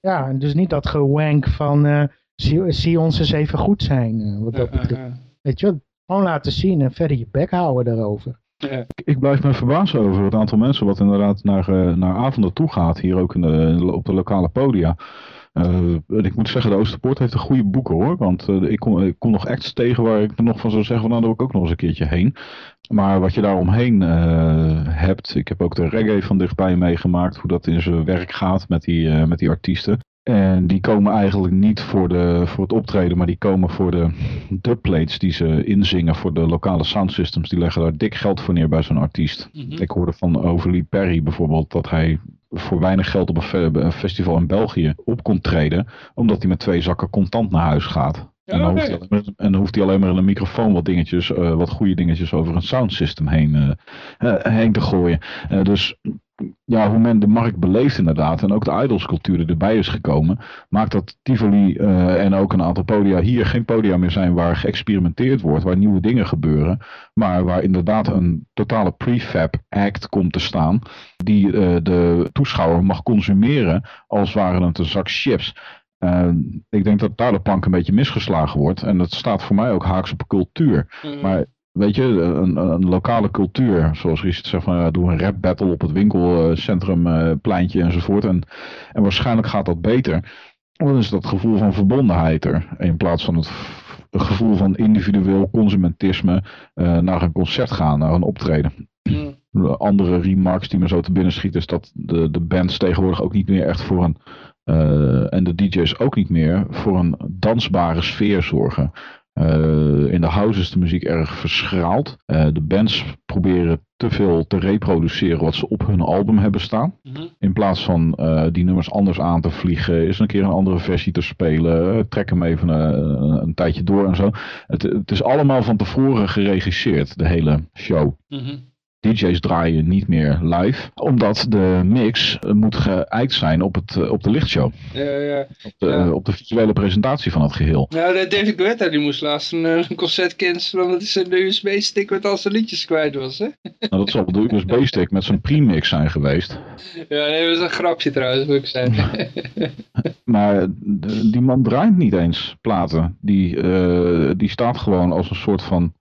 Ja, dus niet dat gewank van uh, zie, zie, ons eens even goed zijn. wat dat betreft. Weet je wel, gewoon laten zien en verder je bek houden daarover. Ik blijf me verbazen over het aantal mensen wat inderdaad naar, naar avonden toe gaat. Hier ook in op de lokale podia. Uh, ik moet zeggen, de Oosterpoort heeft een goede boeken hoor. Want uh, ik, kom, nog acts tegen waar ik nog van zou zeggen, van, nou daar wil ik ook nog eens een keertje heen. Maar wat je daaromheen uh, hebt, ik heb ook de reggae van dichtbij meegemaakt, hoe dat in zijn werk gaat met die, met die artiesten. En die komen eigenlijk niet voor, de, voor het optreden, maar die komen voor de dubplates die ze inzingen voor de lokale soundsystems. Die leggen daar dik geld voor neer bij zo'n artiest. Mm -hmm. Ik hoorde van Overly Perry bijvoorbeeld dat hij voor weinig geld op een festival in België op kon treden. Omdat hij met twee zakken contant naar huis gaat. En, dan hoeft hij, en, dan hoeft hij alleen maar in een microfoon wat dingetjes, uh, wat goede dingetjes over een soundsystem heen, uh, uh, heen te gooien. dus ja, hoe men de markt beleeft inderdaad. En ook de idolscultuur erbij is gekomen. Maakt dat Tivoli en ook een aantal podia hier geen podia meer zijn waar geëxperimenteerd wordt. Waar nieuwe dingen gebeuren. Maar waar inderdaad een totale prefab act komt te staan. Die de toeschouwer mag consumeren als waren het een zak chips. Uh, ik denk dat daar de plank een beetje misgeslagen wordt. En dat staat voor mij ook haaks op cultuur. Mm. Maar weet je, een, een, lokale cultuur. Zoals Richard zegt, van, ja, doe een rap battle op het winkelcentrum, uh, pleintje enzovoort. En, en waarschijnlijk gaat dat beter. Dan is dat gevoel van verbondenheid er. In plaats van het gevoel van individueel consumentisme uh, naar een concert gaan, naar een optreden. Mm. Andere remarks die me zo te binnen schieten is dat de, de bands tegenwoordig ook niet meer echt voor een... Uh, en de DJ's ook niet meer voor een dansbare sfeer zorgen. Uh, in de house is de muziek erg verschraald. Uh, de bands proberen te veel te reproduceren wat ze op hun album hebben staan. Mm -hmm. In plaats van uh, die nummers anders aan te vliegen, is een keer een andere versie te spelen. Trek hem even een, tijdje door en zo. Het, het, is allemaal van tevoren geregisseerd, de hele show. Mm -hmm. DJ's draaien niet meer live, omdat de mix moet geëikt zijn op, het, op de lichtshow. Ja, ja. Op, de, ja. op de visuele presentatie van het geheel. Ja, David Guetta die moest laatst een, een concert cancelen omdat hij zijn USB-stick met al zijn liedjes kwijt was. Hè? Nou, dat zal de USB-stick met zijn premix zijn geweest. Ja, nee, dat was een grapje trouwens, moet ik zeggen. maar die man draait niet eens platen. Die, uh, die staat gewoon als een soort van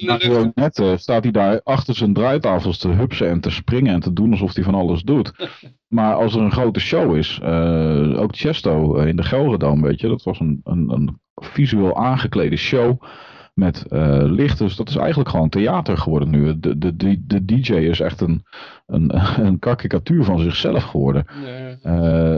ja, lucht. Net uh, staat hij daar achter zijn draaitafels te hupsen en te springen en te doen alsof hij van alles doet. maar als er een grote show is, uh, ook Chesto in de Gelredome, weet je, dat was een, een, een visueel aangeklede show met uh, licht. Dus dat is eigenlijk gewoon theater geworden nu. De, de, de, de DJ is echt een, een, een karikatuur van zichzelf geworden.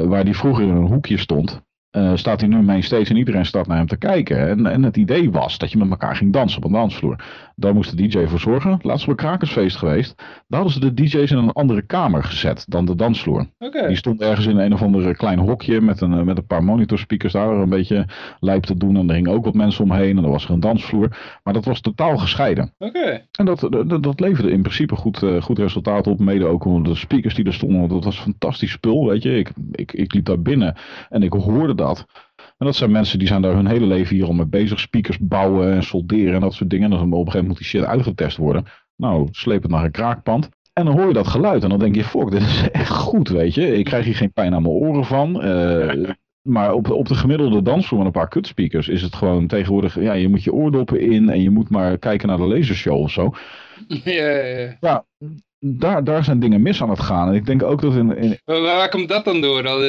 Waar die vroeger in een hoekje stond. Uh, staat hij nu main steeds en iedereen staat naar hem te kijken. En, en het idee was dat je met elkaar ging dansen op een dansvloer. Daar moest de DJ voor zorgen. Laatst op een krakersfeest geweest. Daar hadden ze de DJ's in een andere kamer gezet dan de dansvloer. Okay. Die stond ergens in een of ander klein hokje met een, met een paar monitorspeakers daar een beetje lijp te doen. En er hingen ook wat mensen omheen en er was er een dansvloer. Maar dat was totaal gescheiden. Okay. En dat, dat, dat leverde in principe goed, uh, goed resultaat op. Mede ook om de speakers die er stonden. Dat was fantastisch spul, weet je. Ik, ik, ik liep daar binnen en ik hoorde dat. En dat zijn mensen die zijn daar hun hele leven hier al mee bezig. Speakers bouwen en solderen en dat soort dingen. En dan op een gegeven moment moet die shit uitgetest worden. Nou, sleep het naar een kraakpand. En dan hoor je dat geluid en dan denk je, fuck, dit is echt goed, weet je. Ik krijg hier geen pijn aan mijn oren van. Uh, maar op, op de gemiddelde dansvloer met een paar kutspeakers is het gewoon tegenwoordig... Ja, je moet je oordoppen in en je moet maar kijken naar de lasershow of zo. Ja, ja, ja. ja daar, daar zijn dingen mis aan het gaan. En ik denk ook dat in... in... Waar, waar komt dat dan door? Al,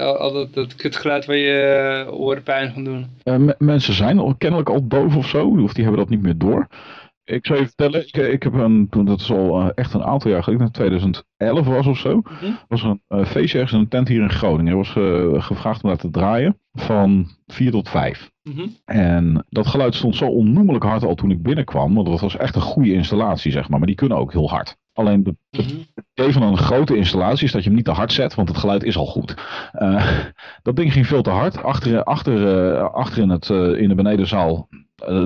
al, al dat, dat kutgeluid waar je uh, oren pijn gaan doen? Uh, mensen zijn al, kennelijk al doof of zo. Of die hebben dat niet meer door. ik zou je vertellen, ik, ik heb een, toen dat is al eh, echt een aantal jaar geleden, 2011 was of zo, Mhm. was er een feestje ergens in een tent hier in Groningen. Er was gevraagd om daar te draaien van 4 tot 5. Mhm. En dat geluid stond zo onnoemelijk hard al toen ik binnenkwam, want dat was echt een goede installatie, zeg maar. Maar die kunnen ook heel hard. Alleen de, Mhm. idee van een grote installatie is dat je hem niet te hard zet, want het geluid is al goed. Uh, dat ding ging veel te hard. Achter, achter, uh, achter in, het, uh, in de benedenzaal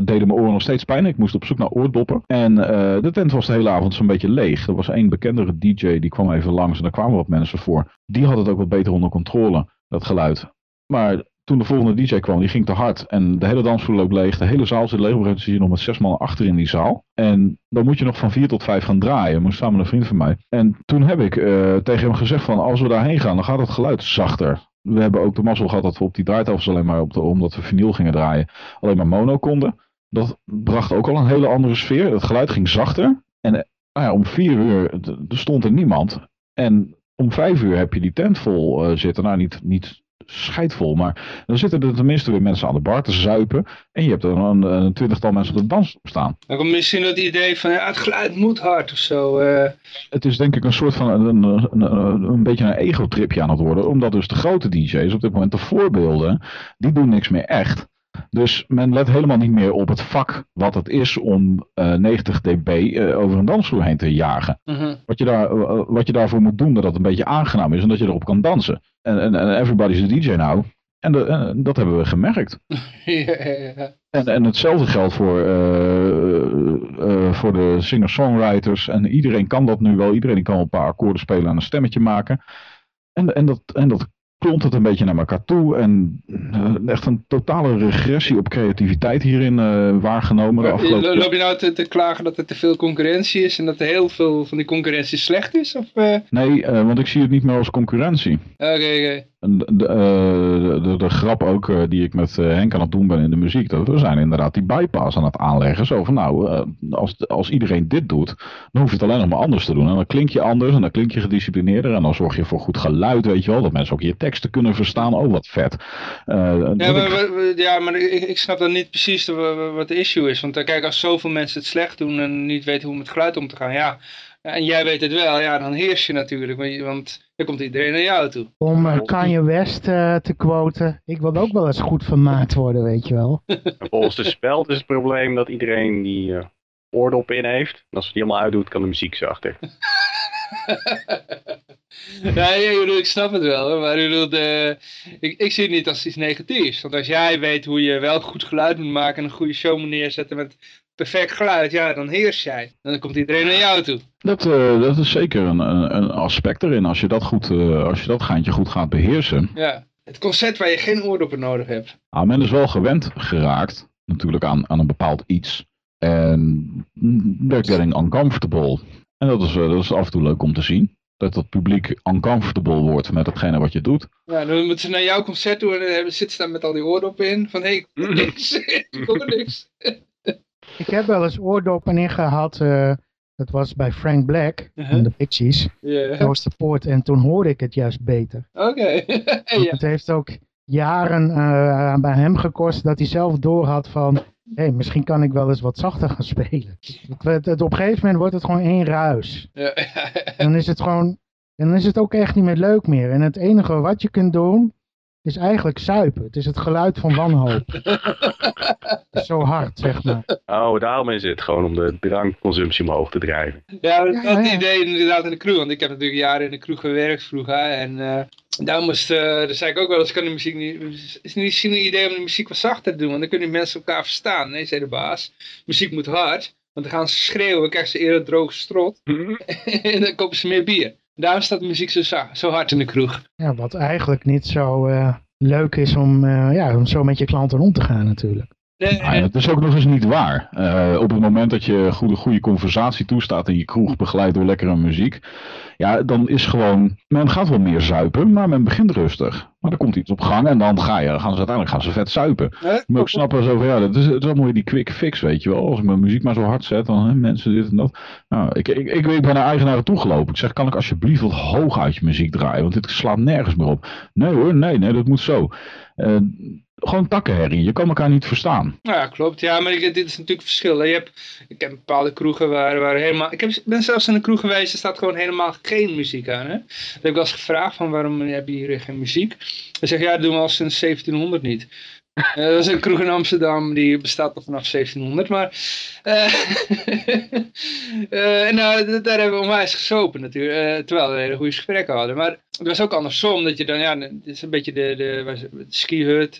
deden mijn oren nog steeds pijn. Ik moest op zoek naar oordoppen. En de tent was de hele avond zo'n beetje leeg. Er was één bekendere DJ die kwam even langs en daar kwamen wat mensen voor. Die had het ook wat beter onder controle, dat geluid. Maar toen de volgende DJ kwam, die ging te hard. En de hele dansvloer loopt leeg. De hele zaal zit leeg. Op een zie je nog met zes man achter in die zaal. En dan moet je nog van vier tot vijf gaan draaien. Moest samen een vriend van mij. En toen heb ik uh, tegen hem gezegd van als we daarheen gaan, dan gaat het geluid zachter. We hebben ook de mazzel gehad dat we op die draaitafels alleen maar, op de, omdat we vinyl gingen draaien, alleen maar mono konden. Dat bracht ook al een hele andere sfeer. Het geluid ging zachter. En nou ja, om vier uur stond er niemand. En om vijf uur heb je die tent vol uh, zitten. Nou, niet, niet scheidvol, maar dan zitten er tenminste weer mensen aan de bar te zuipen. En je hebt er een, een twintigtal mensen op de dans staan. Dan komt misschien dat idee van, ja, het geluid moet hard of zo. Uh... Het is denk ik een soort van, een, een, een, een beetje een ego-tripje aan het worden. Omdat dus de grote DJ's op dit moment, de voorbeelden, die doen niks meer echt. Dus men let helemaal niet meer op het vak wat het is om uh, 90 dB uh, over een dansvloer heen te jagen. -huh. wat, je daar, uh, wat je daarvoor moet doen, dat het een beetje aangenaam is en dat je erop kan dansen. En, everybody's a DJ nou. En, de, en, dat hebben we gemerkt. ja. en, en hetzelfde geldt voor, voor de singer-songwriters. En iedereen kan dat nu wel. Iedereen kan een paar akkoorden spelen en een stemmetje maken. En, en, dat, en dat klont het een beetje naar elkaar toe. En uh, echt een totale regressie op creativiteit hierin uh, waargenomen. De afgelopen... Loop je nou te, te, klagen dat er te veel concurrentie is en dat er heel veel van die concurrentie slecht is? Of, uh... Nee, want ik zie het niet meer als concurrentie. Oké, okay, oké. Okay. De, de, de, de, grap ook uh, die ik met uh, Henk aan het doen ben in de muziek, dat we zijn inderdaad die bypass aan het aanleggen. Zo van nou, als, als iedereen dit doet, dan hoef je het alleen nog maar anders te doen. En dan klink je anders en dan klink je gedisciplineerder en dan zorg je voor goed geluid, weet je wel. Dat mensen ook je teksten kunnen verstaan. Oh, wat vet. ja, maar, ik... ja, maar ik, ik snap dan niet precies de, wat de issue is. Want kijk, als zoveel mensen het slecht doen en niet weten hoe met geluid om te gaan, ja... En jij weet het wel, ja, dan heers je natuurlijk, want dan komt iedereen naar jou toe. Om uh, Kanye West uh, te quoten, ik wil ook wel eens goed vermaakt worden, weet je wel. Volgens de speld is het probleem dat iedereen die uh, oordoppen in heeft. En als ze die helemaal uitdoet, kan de muziek zachter. nee, ik snap het wel, hoor, maar ik, ik, ik zie het niet als iets negatiefs. Want als jij weet hoe je wel goed geluid moet maken en een goede show moet neerzetten met perfect geluid, ja, dan heers jij. Dan komt iedereen naar jou toe. Dat, uh, dat is zeker een, een aspect erin. Als je dat, goed, uh, als je dat gaantje goed gaat beheersen. Ja, het concept waar je geen oordoppen nodig hebt. Nou, men is wel gewend geraakt, natuurlijk aan, aan een bepaald iets. En they're getting uncomfortable. En dat is, uh, dat is af en toe leuk om te zien. Dat het publiek uncomfortable wordt met hetgene wat je doet. Ja, dan moeten ze naar jouw concert toe en dan zitten ze daar met al die oordoppen in. Van hé, hey, ik hoor niks. ik hoor niks. Ik heb wel eens oordoppen in gehad. Uh, dat was bij Frank Black uh -huh. in de Pixies. Yeah. Dat was de poort en toen hoorde ik het juist beter. Oké. Okay. ja. Het heeft ook jaren uh, bij hem gekost dat hij zelf doorhad van... Hé, hey, misschien kan ik wel eens wat zachter gaan spelen. Het, het, het, op een gegeven moment wordt het gewoon één ruis. Ja. dan is het gewoon... En dan is het ook echt niet meer leuk meer. En het enige wat je kunt doen, is eigenlijk zuipen. Het is het geluid van wanhoop. Zo hard, zeg maar. Oh, daarom is het gewoon om de drankconsumptie omhoog te drijven. Ja, dat ja, ja. idee inderdaad in de crew. Want ik heb natuurlijk jaren in de crew gewerkt vroeger. En uh, daar moest, uh, daar zei ik ook wel eens, kan de muziek niet, is niet misschien een idee om de muziek wat zachter te doen. Want dan kunnen mensen elkaar verstaan. Nee, zei de baas. Muziek moet hard. Want dan gaan ze schreeuwen, krijgen ze eerder droge strot. en dan kopen ze meer bier. Daarom staat muziek zo, zo hard in de kroeg. Ja, wat eigenlijk niet zo uh, leuk is om, uh, ja, om zo met je klanten om te gaan natuurlijk. Nee, ah, het is ook nog eens niet waar. Uh, op het moment dat je goede, goede conversatie toestaat in je kroeg begeleid door lekkere muziek. Ja, dan is gewoon, men gaat wel meer zuipen, maar men begint rustig. Maar er komt iets op gang en dan ga je, gaan ze uiteindelijk gaan ze vet zuipen. Je moet ook snappen, zo van, ja, dat is, het is allemaal die quick fix, weet je wel. Als ik mijn muziek maar zo hard zet, dan hè, mensen dit en dat. Nou, ik, ik, ik, ik ben naar eigenaren toegelopen. Ik zeg, kan ik alsjeblieft wat hoog uit je muziek draaien? Want dit slaat nergens meer op. Nee hoor, nee, nee, dat moet zo. Uh, gewoon takkenherrie. Je kan elkaar niet verstaan. Ja, klopt. Ja, maar dit is natuurlijk verschil. Je hebt, ik heb bepaalde kroegen waar, waar helemaal... Ik heb, ben zelfs in een kroeg geweest, er staat gewoon helemaal geen muziek aan. Hè? Dat heb ik wel eens gevraagd van waarom heb je hier geen muziek? Hij zegt, ja, dat doen we al sinds 1700 niet. Uh, dat is een kroeg in Amsterdam, die bestaat al vanaf 1700, maar... Uh, uh, nou, daar hebben we onwijs gesopen natuurlijk, terwijl we hele goede gesprekken hadden. Maar het was ook andersom, dat je dan, ja, het is een beetje de, de, de ski-hut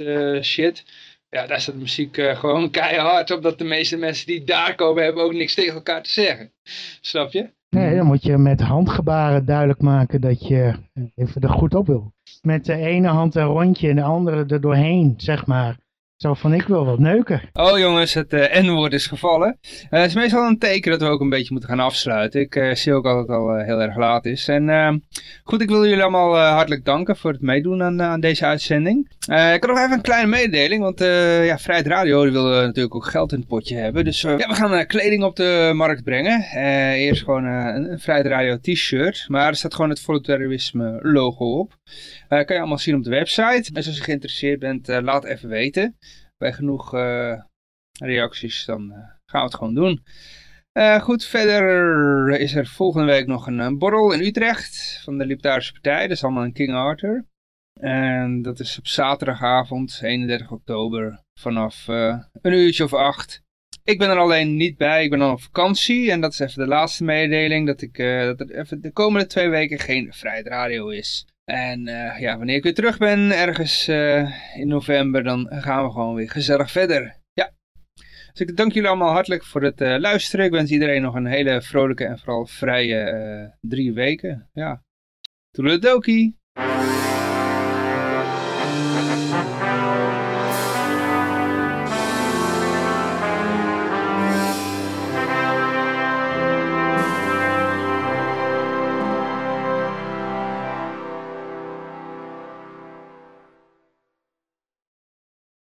shit. Ja, daar staat de muziek gewoon keihard op, dat de meeste mensen die daar komen hebben ook niks tegen elkaar te zeggen. Snap je? Nee, dan moet je met handgebaren duidelijk maken dat je even er goed op wil met de ene hand een rondje en de andere er doorheen, zeg maar. Zo van, ik wil wat neuken. Oh jongens, het uh, N-woord is gevallen. Uh, het is meestal een teken dat we ook een beetje moeten gaan afsluiten. Ik uh, zie ook al dat het al heel erg laat is. En ehm, goed, ik wil jullie allemaal hartelijk danken voor het meedoen aan, aan deze uitzending. Ik had nog even een kleine mededeling, want ja, Vrijheid Radio wil natuurlijk ook geld in het potje hebben. Dus ja, we gaan kleding op de markt brengen. eerst gewoon een Vrijheid Radio t-shirt, maar er staat gewoon het voluntarisme logo op. kan je allemaal zien op de website. En als je geïnteresseerd bent, laat even weten bij genoeg uh, reacties, dan uh, gaan we het gewoon doen. Uh, goed, verder is er volgende week nog een, een, borrel in Utrecht van de Libertarische Partij. Dat is allemaal in King Arthur. En dat is op zaterdagavond, 31 oktober, vanaf een uurtje of acht. Ik ben er alleen niet bij, ik ben al op vakantie. En dat is even de laatste mededeling, dat, ik, dat er even de komende twee weken geen vrijheid radio is. En uh, ja, wanneer ik weer terug ben, ergens in november, dan gaan we gewoon weer gezellig verder. Ja. Dus ik dank jullie allemaal hartelijk voor het luisteren. Ik wens iedereen nog een hele vrolijke en vooral vrije drie weken. Ja. Toedeledokie.